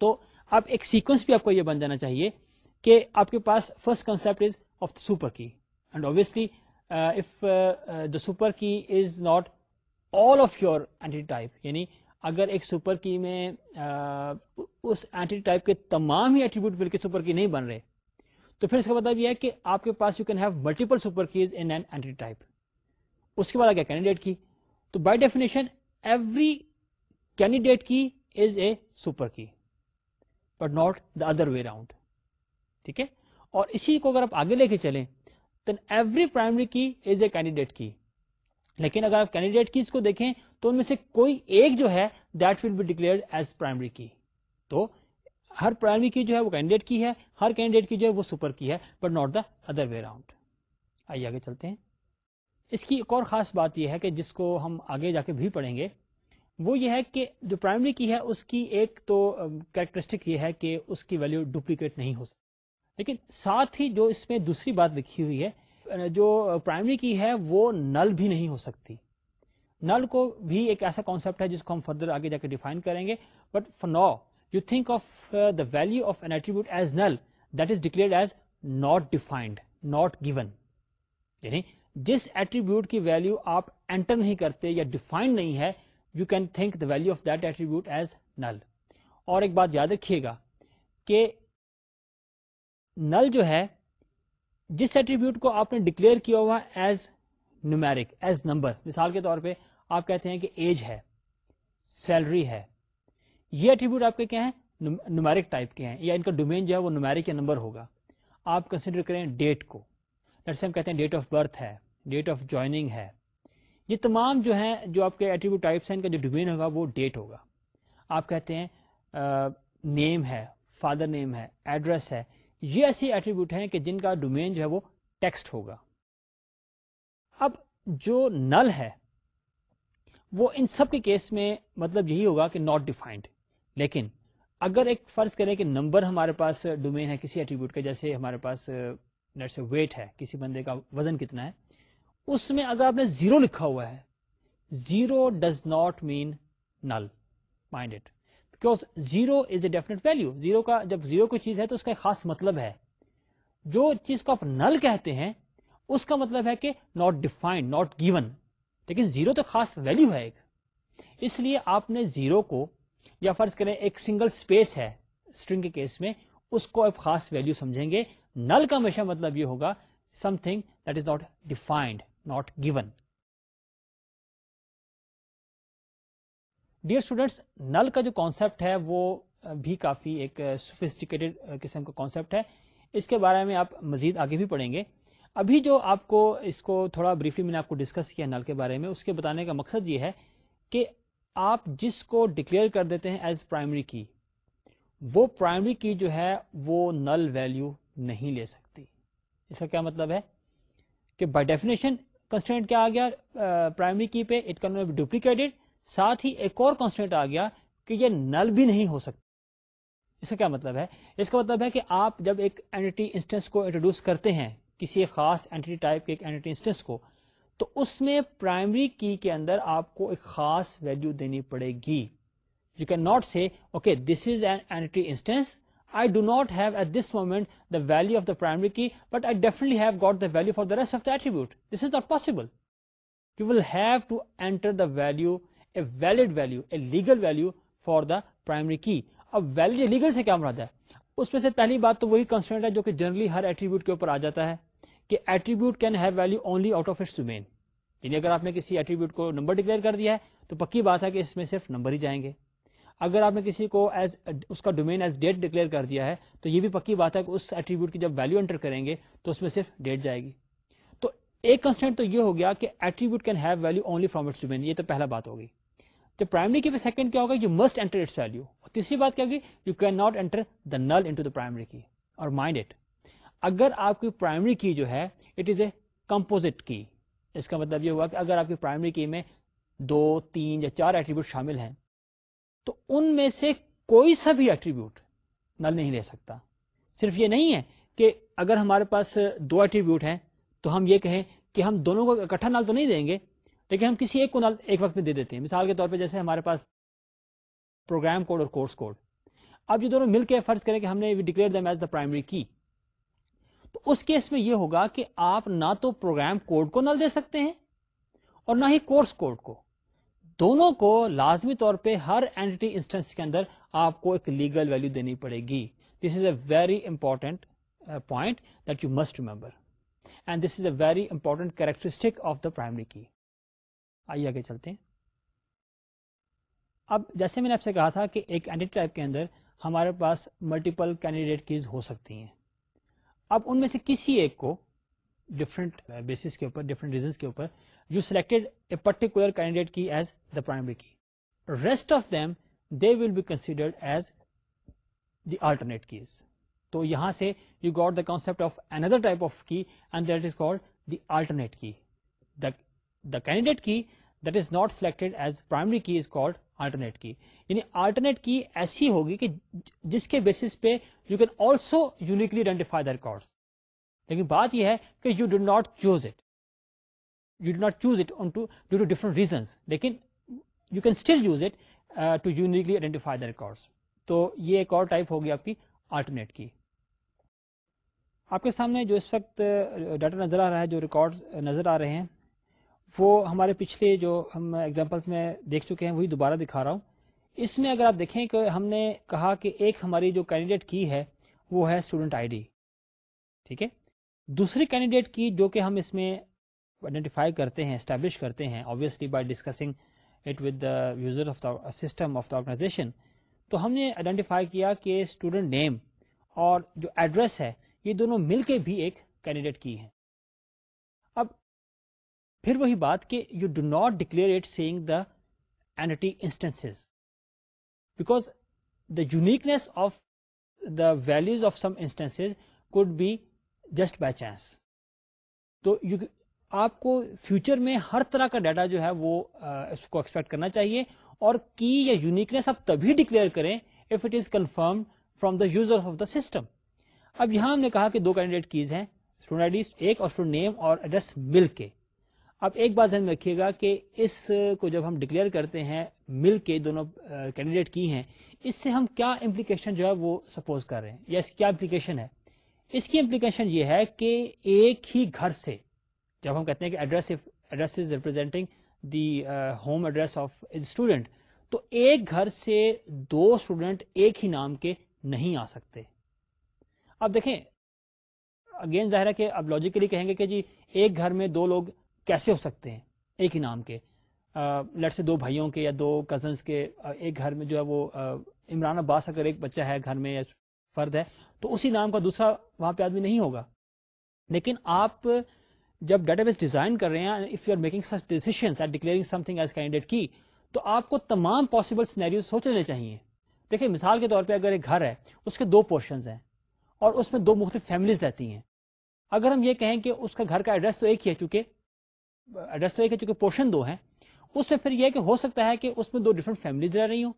تو اب ایک sequence بھی آپ کو یہ بن جانا چاہیے کہ آپ کے پاس first concept is of the super key and obviously if the super key is not all of your entity type یعنی اگر ایک سپر کی میں uh, اس اینٹی ٹائپ کے تمام ہی ایٹریبیوٹ مل کے سپر کی نہیں بن رہے تو پھر اس کا مطلب یہ ہے کہ آپ کے پاس you can have multiple super keys in an entity type اس کے بعد آگے کینڈیڈیٹ کی تو by definition every candidate key is a super key but not the other way round ٹھیک ہے؟ اور اسی کو اگر آپ آگے لے کے چلیں then every primary key is a candidate key لیکن اگر آپ کینڈیڈیٹ کیز کو دیکھیں تو ان میں سے کوئی ایک جو ہے that will be declare as primary key. تو ہر پرائمری کی جو ہے وہ کینڈیڈیٹ کی ہے، ہر کینڈیڈیٹ کی جو ہے وہ سپر کی ہے but not the other way round آئیے آگے چلتے ہیں۔ اس کی ایک اور خاص بات یہ ہے کہ جس کو ہم آگے جا کے بھی پڑھیں گے، وہ یہ ہے کہ جو پرائمری کی ہے، اس کی ایک تو کیریکٹرسٹک یہ ہے کہ اس کی ویلو ڈپلیکیٹ نہیں ہو سکتی۔ لیکن ساتھ ہی جو اس میں دوسری بات لکھی ہوئی ہے جو پرائمری کی ہے وہ نل بھی نہیں ہو سکتی۔ نل کو بھی ایک ایسا کانسیپٹ ہے جس کو ہم فردر آگے جا کے ڈیفائن کریں گے۔ But for now you think of the value of an attribute as null that is declare as not defined not given یعنی جس ایٹریبیوٹ کی ویلو آپ اینٹر نہیں کرتے یا ڈیفائنڈ نہیں ہے you can think the value of that attribute as null اور ایک بات یاد رکھیے گا کہ نل جو ہے جس ایٹریبیوٹ کو آپ نے ڈکلیئر کیا ہوا ایز نیومیرک ایز نمبر مثال کے طور پہ آپ کہتے ہیں کہ ایج ہے سیلری ہے. یہ ایٹریبیوٹ آپ کے کیا ہیں؟ نومیرک ٹائپ کے ہیں. یا ان کا ڈومین جو ہے وہ نومیرک یا نمبر ہوگا. آپ کنسیڈر کریں ڈیٹ کو. جیسے ہم کہتے ہیں ڈیٹ آف برتھ ہے ڈیٹ آف جوائننگ ہے. یہ تمام جو ہیں، جو آپ کے ایٹریبیوٹ ٹائپس ہیں، ان کا جو ڈومین ہوگا وہ ڈیٹ ہوگا. آپ کہتے ہیں نیم ہے فادر نیم ہے ایڈریس ہے. یہ ایسی ایٹریبیوٹ ہیں کہ جن کا ڈومین جو ہے وہ ٹیکسٹ ہوگا۔ اب جو نل ہے، وہ ان سب کے کیس میں مطلب یہی ہوگا کہ ناٹ ڈیفائنڈ لیکن اگر ایک فرض کریں کہ نمبر ہمارے پاس ڈومین ہے کسی ایٹریبیوٹ کا، جیسے ہمارے پاس سے ویٹ ہے، کسی بندے کا وزن کتنا ہے، اس میں اگر آپ نے زیرو لکھا ہوا ہے zero does not mean null mind it because zero is a definite value zero کا جب زیرو کوئی چیز ہے تو اس کا ایک خاص مطلب ہے۔ جو چیز کو آپ نل کہتے ہیں، اس کا مطلب ہے کہ ناٹ ڈیفائنڈ ناٹ گیون لیکن زیرو تو خاص ویلو ہے ایک۔ اس لیے آپ نے زیرو کو، یا فرض کریں ایک سنگل اسپیس ہے اسٹرنگ کے کیس میں، اس کو ایک خاص ویلو سمجھیں گے۔ نل کا ہمیشہ مطلب یہ ہوگا something that is not defined not given dear students null کا جو کانسیپٹ ہے وہ بھی کافی ایک سوفسٹیکیٹڈ قسم کا کانسیپٹ ہے اس کے بارے میں آپ مزید آگے بھی پڑھیں گے ابھی جو آپ کو اس کو تھوڑا بریفلی میں نے آپ کو ڈسکس کیا نل کے بارے میں اس کے بتانے کا مقصد یہ ہے کہ آپ جس کو ڈکلیئر کر دیتے ہیں ایز پرائمری کی وہ پرائمری کی جو ہے وہ نل ویلو نہیں لے سکتی اس کا کیا مطلب ہے کہ بائی ڈیفینیشن کنسٹینٹ کیا آ گیا پرائمری کی پہ اٹ کین بی ڈپلیکیٹڈ ساتھ ہی ایک اور کنسٹینٹ آ گیا کہ یہ نل بھی نہیں ہو سکتا۔ اس کا کیا مطلب ہے؟ اس کا مطلب ہے کہ آپ جب ایک اینٹی انسٹنس کو انٹروڈیوس کرتے ہیں، کسی ایک خاص اینٹی ٹائپ کے ایک اینٹی انسٹنس کو، تو اس میں پرائمری کی کے اندر آپ کو ایک خاص ویلو دینی پڑے گی۔ You can not see okay this is an entity instance I do not have at this moment the value of the primary key but I definitely have got the value for the rest of the attribute this is not possible you will have to enter the value a valid value a legal value for the primary key اب valid legal سے کیا مراد ہے؟ اس میں سے پہلی بات تو وہی کنسٹنٹ ہے جو کہ جنرلی ہر ایٹریبیوٹ کے اوپر آ جاتا ہے کہ attribute can have value only out of its domain یعنی اگر آپ نے کسی ایٹریبیوٹ کو نمبر ڈکلیئر کر دیا ہے تو پکی بات ہے کہ اس میں صرف نمبر ہی جائیں گے. اگر آپ نے کسی کو ایز اس کا ڈومین ایز ڈیٹ ڈکلیئر کر دیا ہے تو یہ بھی پکی بات ہے کہ اس ایٹریبیوٹ کی جب ویلو انٹر کریں گے تو اس میں صرف ڈیٹ جائے گی. تو ایک کنسٹینٹ تو یہ ہو گیا کہ attribute can have value only from its domain یہ تو پہلا بات ہوگی تو پرائمری کی سیکنڈ کیا ہوگا؟ You must enter its value اور تیسری بات کیا ہوگی؟ You can not enter the null into the primary key اور مائنڈ اٹ اگر آپ کی پرائمری کی جو ہے it is a composite key اس کا مطلب یہ ہوا کہ اگر آپ کی پرائمری کی میں دو، تین یا چار ایٹریبیوٹ شامل ہیں، تو ان میں سے کوئی سا بھی ایٹریبیوٹ نل نہیں لے سکتا۔ صرف یہ نہیں ہے کہ اگر ہمارے پاس دو ایٹریبیوٹ ہیں، تو ہم یہ کہیں کہ ہم دونوں کو اکٹھا نل تو نہیں دیں گے لیکن ہم کسی ایک کو نل ایک وقت میں دے دیتے ہیں۔ مثال کے طور پہ جیسے ہمارے پاس پروگرام کوڈ اور کورس کوڈ اب یہ دونوں مل کے فرض کریں کہ ہم نے declare them as the primary key تو اس کیس میں یہ ہوگا کہ آپ نہ تو پروگرام کوڈ کو نل دے سکتے ہیں اور نہ ہی کورس کوڈ کو۔ دونوں کو لازمی طور پہ ہر اینٹی انسٹنس کے اندر آپ کو ایک لیگل ویلو دینی پڑے گی۔ This is a very important point that you must remember and this is a very important characteristic of the primary key آئیے آگے چلتے ہیں۔ اب جیسے میں نے آپ سے کہا تھا کہ ایک اینٹی ٹائپ کے اندر ہمارے پاس ملٹیپل کینڈیڈیٹ کیز ہو سکتی ہیں۔ اب ان میں سے کسی ایک کو ڈفرنٹ بیسس کے اوپر ڈفرنٹ ریزنس کے اوپر you selected a particular candidate key as the primary key rest of them they will be considered as the alternate keys تو یہاں سے you got the concept of another type of key and that is called the alternate key the candidate key that is not selected as primary key is called alternate کی یعنی alternate key ایسی ہوگی کہ جس کے basis پہ you can also uniquely identify the record لیکن بات یہ ہے کہ you do not choose it you do not choose it due to different reasons لیکن you can still use it to uniquely identify the record تو یہ ایک اور ٹائپ ہوگی آپ کی آلٹرنیٹ کی آپ کے سامنے جو اس وقت uh, ڈاٹا نظر آ رہا ہے، جو ریکارڈ uh, نظر آ رہے ہیں وہ ہمارے پچھلے جو ہم ایگزامپلس میں دیکھ چکے ہیں، وہی دوبارہ دکھا رہا ہوں۔ اس میں اگر آپ دیکھیں کہ ہم نے کہا کہ ایک ہماری جو کینڈیڈیٹ کی ہے، وہ ہے اسٹوڈنٹ آئی ڈی ٹھیک ہے؟ دوسری کینڈیڈیٹ کی جو کہ ہم اس میں آئیڈینٹیفائی کرتے ہیں اسٹیبلش کرتے ہیں obviously by discussing it with the user of the system of the organization تو ہم نے آئیڈینٹیفائی کیا کہ اسٹوڈنٹ نیم اور جو ایڈریس ہے، یہ دونوں مل کے بھی ایک کینڈیڈیٹ کی ہیں۔ پھر وہی بات کہ you do not declare it seeing the entity instance because the uniqueness of the values of some instance could be just by chance تو آپ کو فیوچر میں ہر طرح کا ڈیٹا جو ہے وہ اس کو ایکسپیکٹ کرنا چاہیے اور کی یا یونیکنیس آپ تبھی ڈکلیئر کریں if it is confirm from the user of the system اب یہاں ہم نے کہا کہ دو کینڈیڈیٹ کیز ہیں اسٹوڈنٹ آئی ڈی ایک اور اسٹوڈنٹ نیم اور ایڈریس مل کے۔ اب ایک بات ذہن میں رکھیے گا کہ اس کو جب ہم ڈکلیئر کرتے ہیں، مل کے دونوں کینڈیڈیٹ کی ہیں، اس سے ہم کیا امپلیکیشن جو ہے وہ سپوز کر رہے ہیں؟ یا اس کی کیا امپلیکیشن ہے؟ اس کی امپلیکیشن یہ ہے کہ ایک ہی گھر سے، جب ہم کہتے ہیں کہ address address is representing the home address of student تو ایک گھر سے دو اسٹوڈنٹ ایک ہی نام کے نہیں آ سکتے۔ اب دیکھیں اگین ظاہر ہے کہ اب لاجیکلی کہیں گے کہ جی ایک گھر میں دو لوگ کیسے ہو سکتے ہیں؟ ایک ہی نام کے۔ لٹ سے دو بھائیوں کے یا دو کزنس کے ایک گھر میں جو ہے وہ عمران عباس اگر ایک بچہ ہے گھر میں یا فرد ہے، تو اسی نام کا دوسرا وہاں پہ آدمی نہیں ہوگا۔ لیکن آپ جب ڈیٹا بیس ڈیزائن کر رہے ہیں if you are making such decision declaring something as candidate key تو آپ کو تمام پاسبل سینیریو سوچ لینے چاہیے۔ دیکھیں، مثال کے طور پہ اگر ایک گھر ہے، اس کے دو پورشنز ہیں اور اس میں دو مختلف فیملیز رہتی ہیں۔ اگر ہم یہ کہیں کہ اس کا گھر کا ایڈریس تو ایک ہی ہے چونکہ ایڈریس تو ایک ہے چونکہ پورشن دو ہیں، اس میں پھر یہ کہ ہو سکتا ہے کہ اس میں دو ڈفرنٹ فیملیز رہ رہی ہوں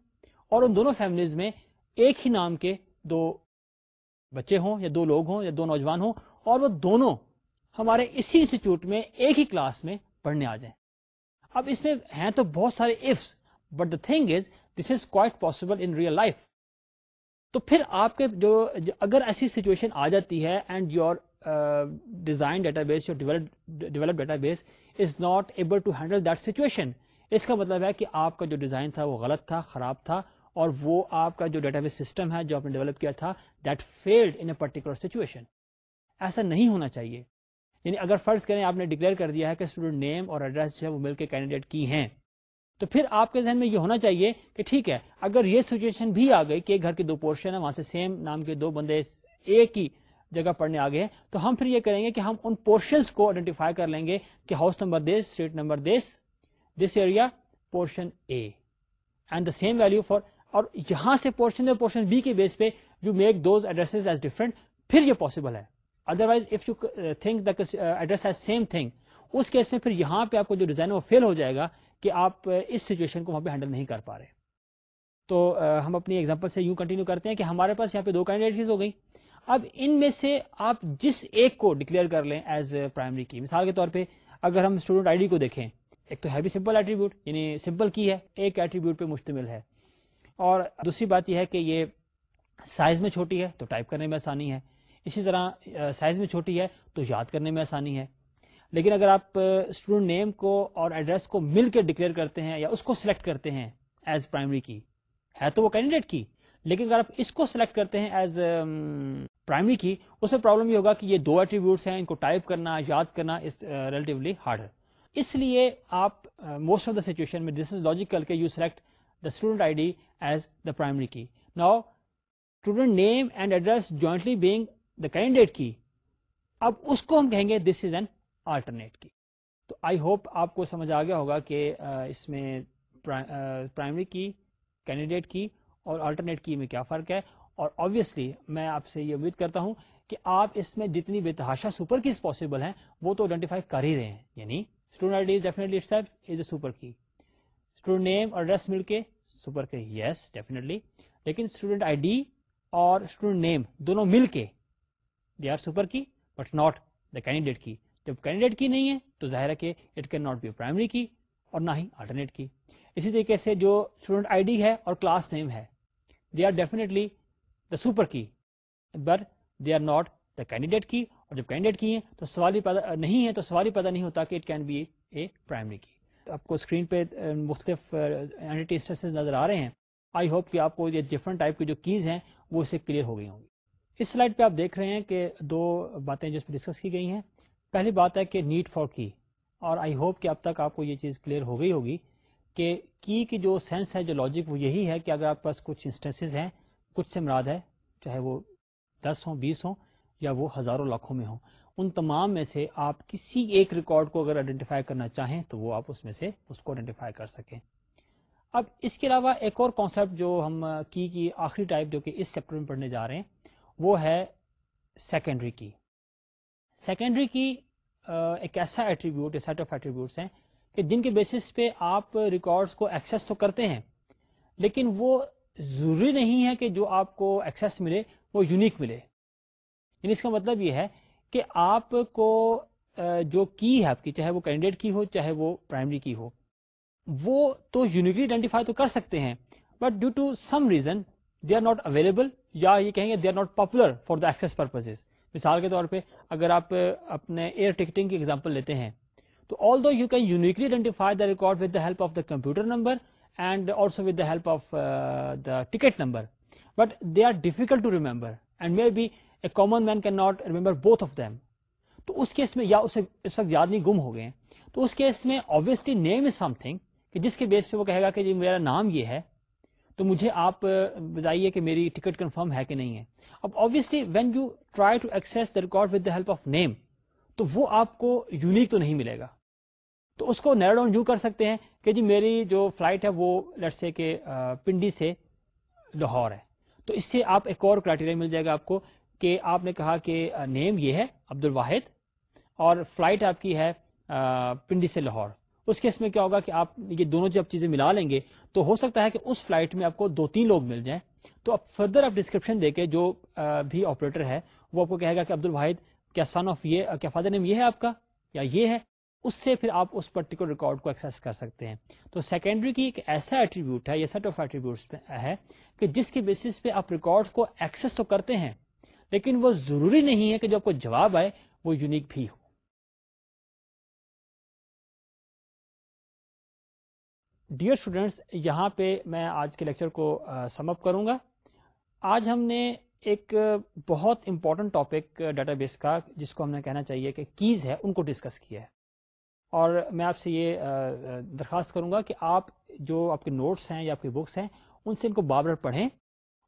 اور ان دونوں فیملیز میں ایک ہی نام کے دو بچے ہوں یا دو لوگ ہوں یا دو نوجوان ہوں اور وہ دونوں ہمارے اسی انسٹیٹیوٹ میں ایک ہی کلاس میں پڑھنے آ جائیں۔ اب اس میں ہیں تو بہت سارے ifs but the thing is this is quite possible in real life تو پھر آپ کے جو اگر ایسی سچویشن آ جاتی ہے and your design database your develop database is not able to handle that situation اس کا مطلب ہے کہ آپ کا جو ڈیزائن تھا وہ غلط تھا، خراب تھا، اور وہ آپ کا جو ڈیٹا بیس سسٹم ہے، جو آپ نے ڈیولپ کیا تھا that field in a particular situation ایسا نہیں ہونا چاہیے۔ یعنی اگر فرض کریں آپ نے ڈکلیئر کر دیا ہے کہ اسٹوڈنٹ نیم اور ایڈریس جو ہے وہ مل کے کینڈیڈیٹ کی ہیں، تو پھر آپ کے ذہن میں یہ ہونا چاہیے کہ ٹھیک ہے، اگر یہ سچویشن بھی آ گئی کہ گھر کے دو پورشن ہے وہاں سے سیم نام کے دو بندے، ایک ہی جگہ پڑھنے آ گئے تو ہم پھر یہ کریں گے کہ ہم ان پورشنس کو آئیڈینٹیفائی کر لیں گے کہ ہاؤس نمبر دس street number this this area portion A and the same value for اور یہاں سے پورشن پورشن بی کے بیس پہ you make those address as different پھر یہ پاسبل ہے۔ Otherwise if you think address as same thing us case میں پھر یہاں پہ آپ کو جو ڈیزائن وہ فیل ہو جائے گا کہ آپ uh, اس سچویشن کو وہاں پہ ہینڈل نہیں کر پا رہے۔ تو uh, ہم اپنی ایگزامپل سے یوں کنٹینیو کرتے ہیں کہ ہمارے پاس یہاں پہ دو کینڈیڈیٹ ہو گئی اب ان میں سے آپ جس ایک کو ڈکلیئر کر لیں ایز پرائمری کی مثال کے طور پہ اگر ہم اسٹوڈنٹ آئی ڈی کو دیکھیں، ایک تو ہے بھی سمپل ایٹریبیوٹ یعنی سمپل کی ہے، ایک ایٹریبیوٹ پہ مشتمل ہے۔ اور دوسری بات یہ ہے کہ یہ سائز میں چھوٹی ہے، تو ٹائپ کرنے میں آسانی ہے۔ اسی طرح سائز میں چھوٹی ہے، تو یاد کرنے میں آسانی ہے۔ لیکن اگر آپ اسٹوڈنٹ نیم کو اور ایڈریس کو مل کے ڈکلیئر کرتے ہیں یا اس کو سلیکٹ کرتے ہیں ایز پرائمری کی ہے تو وہ کینڈیڈیٹ کی لیکن اگر آپ اس کو سلیکٹ کرتے ہیں ایز پرائمری کی اس میں پرابلم یہ ہوگا کہ یہ دو ایٹریبیوٹس ہیں، ان کو ٹائپ کرنا، یاد کرنا از ریلیٹیولی ہارڈ ہے۔ اس لیے آپ موسٹ آف دا سچویشن میں دس از لاجیکل کہ you select the student I D as the primary key now student name and address jointly being the candidate key اب اس کو ہم کہیں گے this is an alternate key تو I hope آپ کو سمجھ آ گیا ہوگا کہ uh, اس میں پرائمری کی کینڈیڈیٹ کی اور آلٹرنیٹ کی میں کیا فرق ہے۔ اور آبویسلی میں آپ سے یہ امید کرتا ہوں کہ آپ اس میں جتنی بے تحاشا سپر کیز پاسبل ہیں، وہ تو آئیڈینٹیفائی کر ہی رہے ہیں۔ یعنی student I D definitely is a super key student name اور ایڈریس مل کے سپر کی یس ڈیفینیٹلی لیکن اسٹوڈنٹ آئی ڈی اور اسٹوڈنٹ نیم دونوں مل کے they are super key but not the candidate key جب کینڈیڈیٹ کی نہیں ہے تو ظاہر ہے کہ it can not be primary key اور نہ ہی آلٹرنیٹ کی اسی طریقے سے جو اسٹوڈنٹ آئی ڈی ہے اور کلاس نیم ہے they are definitely the super key but they are not the candidate key اور جب کینڈیڈیٹ کی ہیں تو سوال ہی پیدا نہیں ہے تو سوال ہی پیدا نہیں ہوتا کہ it can be a primary key آپ کو اسکرین پہ مختلف نظر آ رہے ہیں. آئی ہوپ کہ آپ کو یہ ڈفرنٹ ٹائپ کی جو کیز ہیں وہ اسے کلیئر ہو گئی ہوں گی. اس سلائڈ پہ آپ دیکھ رہے ہیں کہ دو باتیں جو اس پہ ڈسکس کی گئی ہیں. پہلی بات ہے کہ نیٹ فار کی اور آئی ہوپ کہ اب تک آپ کو یہ چیز کلیئر ہو گئی ہوگی کہ کی کی جو سینس ہے، جو لاجک وہ یہی ہے کہ اگر آپ پاس کچھ انسٹنس ہیں کچھ سے مراد ہے، چاہے وہ دس ہوں، بیس ہوں یا وہ ہزاروں لاکھوں میں ہوں، ان تمام میں سے آپ کسی ایک ریکارڈ کو اگر آئیڈینٹیفائی کرنا چاہیں تو وہ آپ اس میں سے اس کو آئیڈینٹیفائی کر سکیں۔ اب اس کے علاوہ ایک اور کانسیپٹ جو ہم کی کی آخری ٹائپ جو کہ اس چیپٹر میں پڑھنے جا رہے ہیں، وہ ہے سیکنڈری کی سیکنڈری کی ایک ایسا ایٹریبیوٹ سیٹ آف ایٹریبیوٹس ہیں کہ جن کے بیسس پہ آپ ریکارڈس کو ایکسس تو کرتے ہیں، لیکن وہ ضروری نہیں ہے کہ جو آپ کو ایکسس ملے، وہ یونیک ملے۔ یعنی اس کا مطلب یہ ہے کہ آپ کو جو کی ہے آپ کی، چاہے وہ کینڈیڈیٹ کی ہو، چاہے وہ پرائمری کی ہو، وہ تو یونیکلی آئیڈینٹیفائی تو کر سکتے ہیں but due to some reason they are not available یا یہ کہیں گے they are not popular for the access purpose مثال کے طور پہ اگر آپ اپنے ایئر ٹکٹنگ کی ایگزامپل لیتے ہیں، تو although you can uniquely identify the record with the help of the computer number and also with the help of the ticket number but they are difficult to remember and may be a common man can not remember both of them تو اس case میں یا اسے اس وقت یاد نہیں، گم ہو گئے۔ تو اس کیس میں obviously name is something کہ جس کے بیس پہ وہ کہے گا کہ جی میرا نام یہ ہے، تو مجھے آپ بتائیے کہ میری ٹکٹ کنفرم ہے کہ نہیں ہے۔ اب obviously when you try to access the record with the help of name تو وہ آپ کو یونیک تو نہیں ملے گا۔ تو اس کو نیرو ڈاؤن یو کر سکتے ہیں کہ جی میری جو فلائٹ ہے وہ لٹ سے کہ پنڈی سے لاہور ہے۔ تو اس سے آپ ایک اور کرائٹیریا مل جائے گا آپ کو کہ آپ نے کہا کہ نیم یہ ہے عبد الواحد اور فلائٹ آپ کی ہے پنڈی سے لاہور۔ اس کیس میں کیا ہوگا کہ آپ یہ دونوں جب چیزیں ملا لیں گے تو ہو سکتا ہے کہ اس فلائٹ میں آپ کو دو تین لوگ مل جائیں۔ تو اب فردر آپ ڈسکرپشن دے کے جو بھی آپریٹر ہے وہ آپ کو کہے گا کہ عبد الواحد کیا سن آف یہ، کیا فادر نیم یہ ہے آپ کا؟ یا یہ ہے؟ اس سے پھر آپ اس پرٹیکولر ریکارڈ کو ایکسس کر سکتے ہیں۔ تو سیکنڈری کی ایک ایسا ایٹریبیوٹ ہے، یہ سیٹ آف ایٹریبیوٹ ہے کہ جس کے بیسس پہ آپ ریکارڈ کو ایکسس تو کرتے ہیں، لیکن وہ ضروری نہیں ہے کہ جو آپ کو جواب آئے، وہ یونیک بھی ہو۔ ڈیئر اسٹوڈینٹس یہاں پہ میں آج کے لیکچر کو سم اپ کروں گا۔ آج ہم نے ایک بہت امپورٹنٹ ٹاپک ڈیٹا بیس کا، جس کو ہم نے کہنا چاہیے کہ کیز ہے، ان کو ڈسکس کیا ہے۔ اور میں آپ سے یہ درخواست کروں گا کہ آپ جو آپ کے نوٹس ہیں یا آپ کی بکس ہیں، ان سے ان کو بابر پڑھیں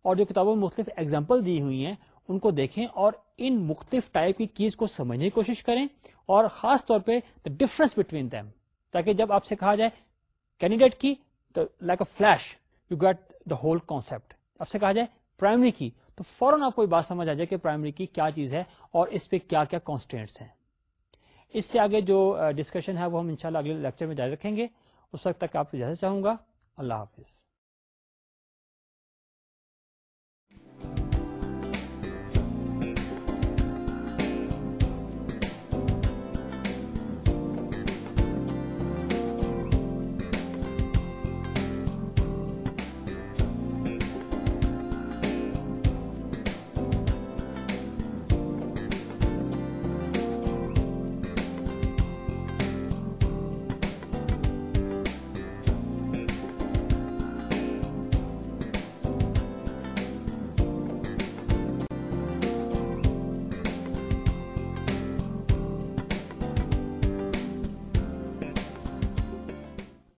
اور جو کتابوں میں مختلف ایگزامپل دی ہوئی ہیں، ان کو دیکھیں اور ان مختلف ٹائپ کی کیز کو سمجھنے کی کوشش کریں اور خاص طور پہ دا ڈفرنس بٹوین دم تاکہ جب آپ سے کہا جائے کینڈیڈیٹ کی، تو like a flash you get the whole concept اب سے کہا جائے پرائمری کی تو فوراً آپ کو یہ بات سمجھ آ جائے کہ پرائمری کی کیا چیز ہے اور اس پہ کیا کیا کانسٹینٹس ہیں۔ اس سے آگے جو ڈسکشن ہے وہ ہم انشاءاللہ اگلے لیکچر میں جاری رکھیں گے۔ اس وقت تک آپ کو اجازت چاہوں گا۔ اللہ حافظ۔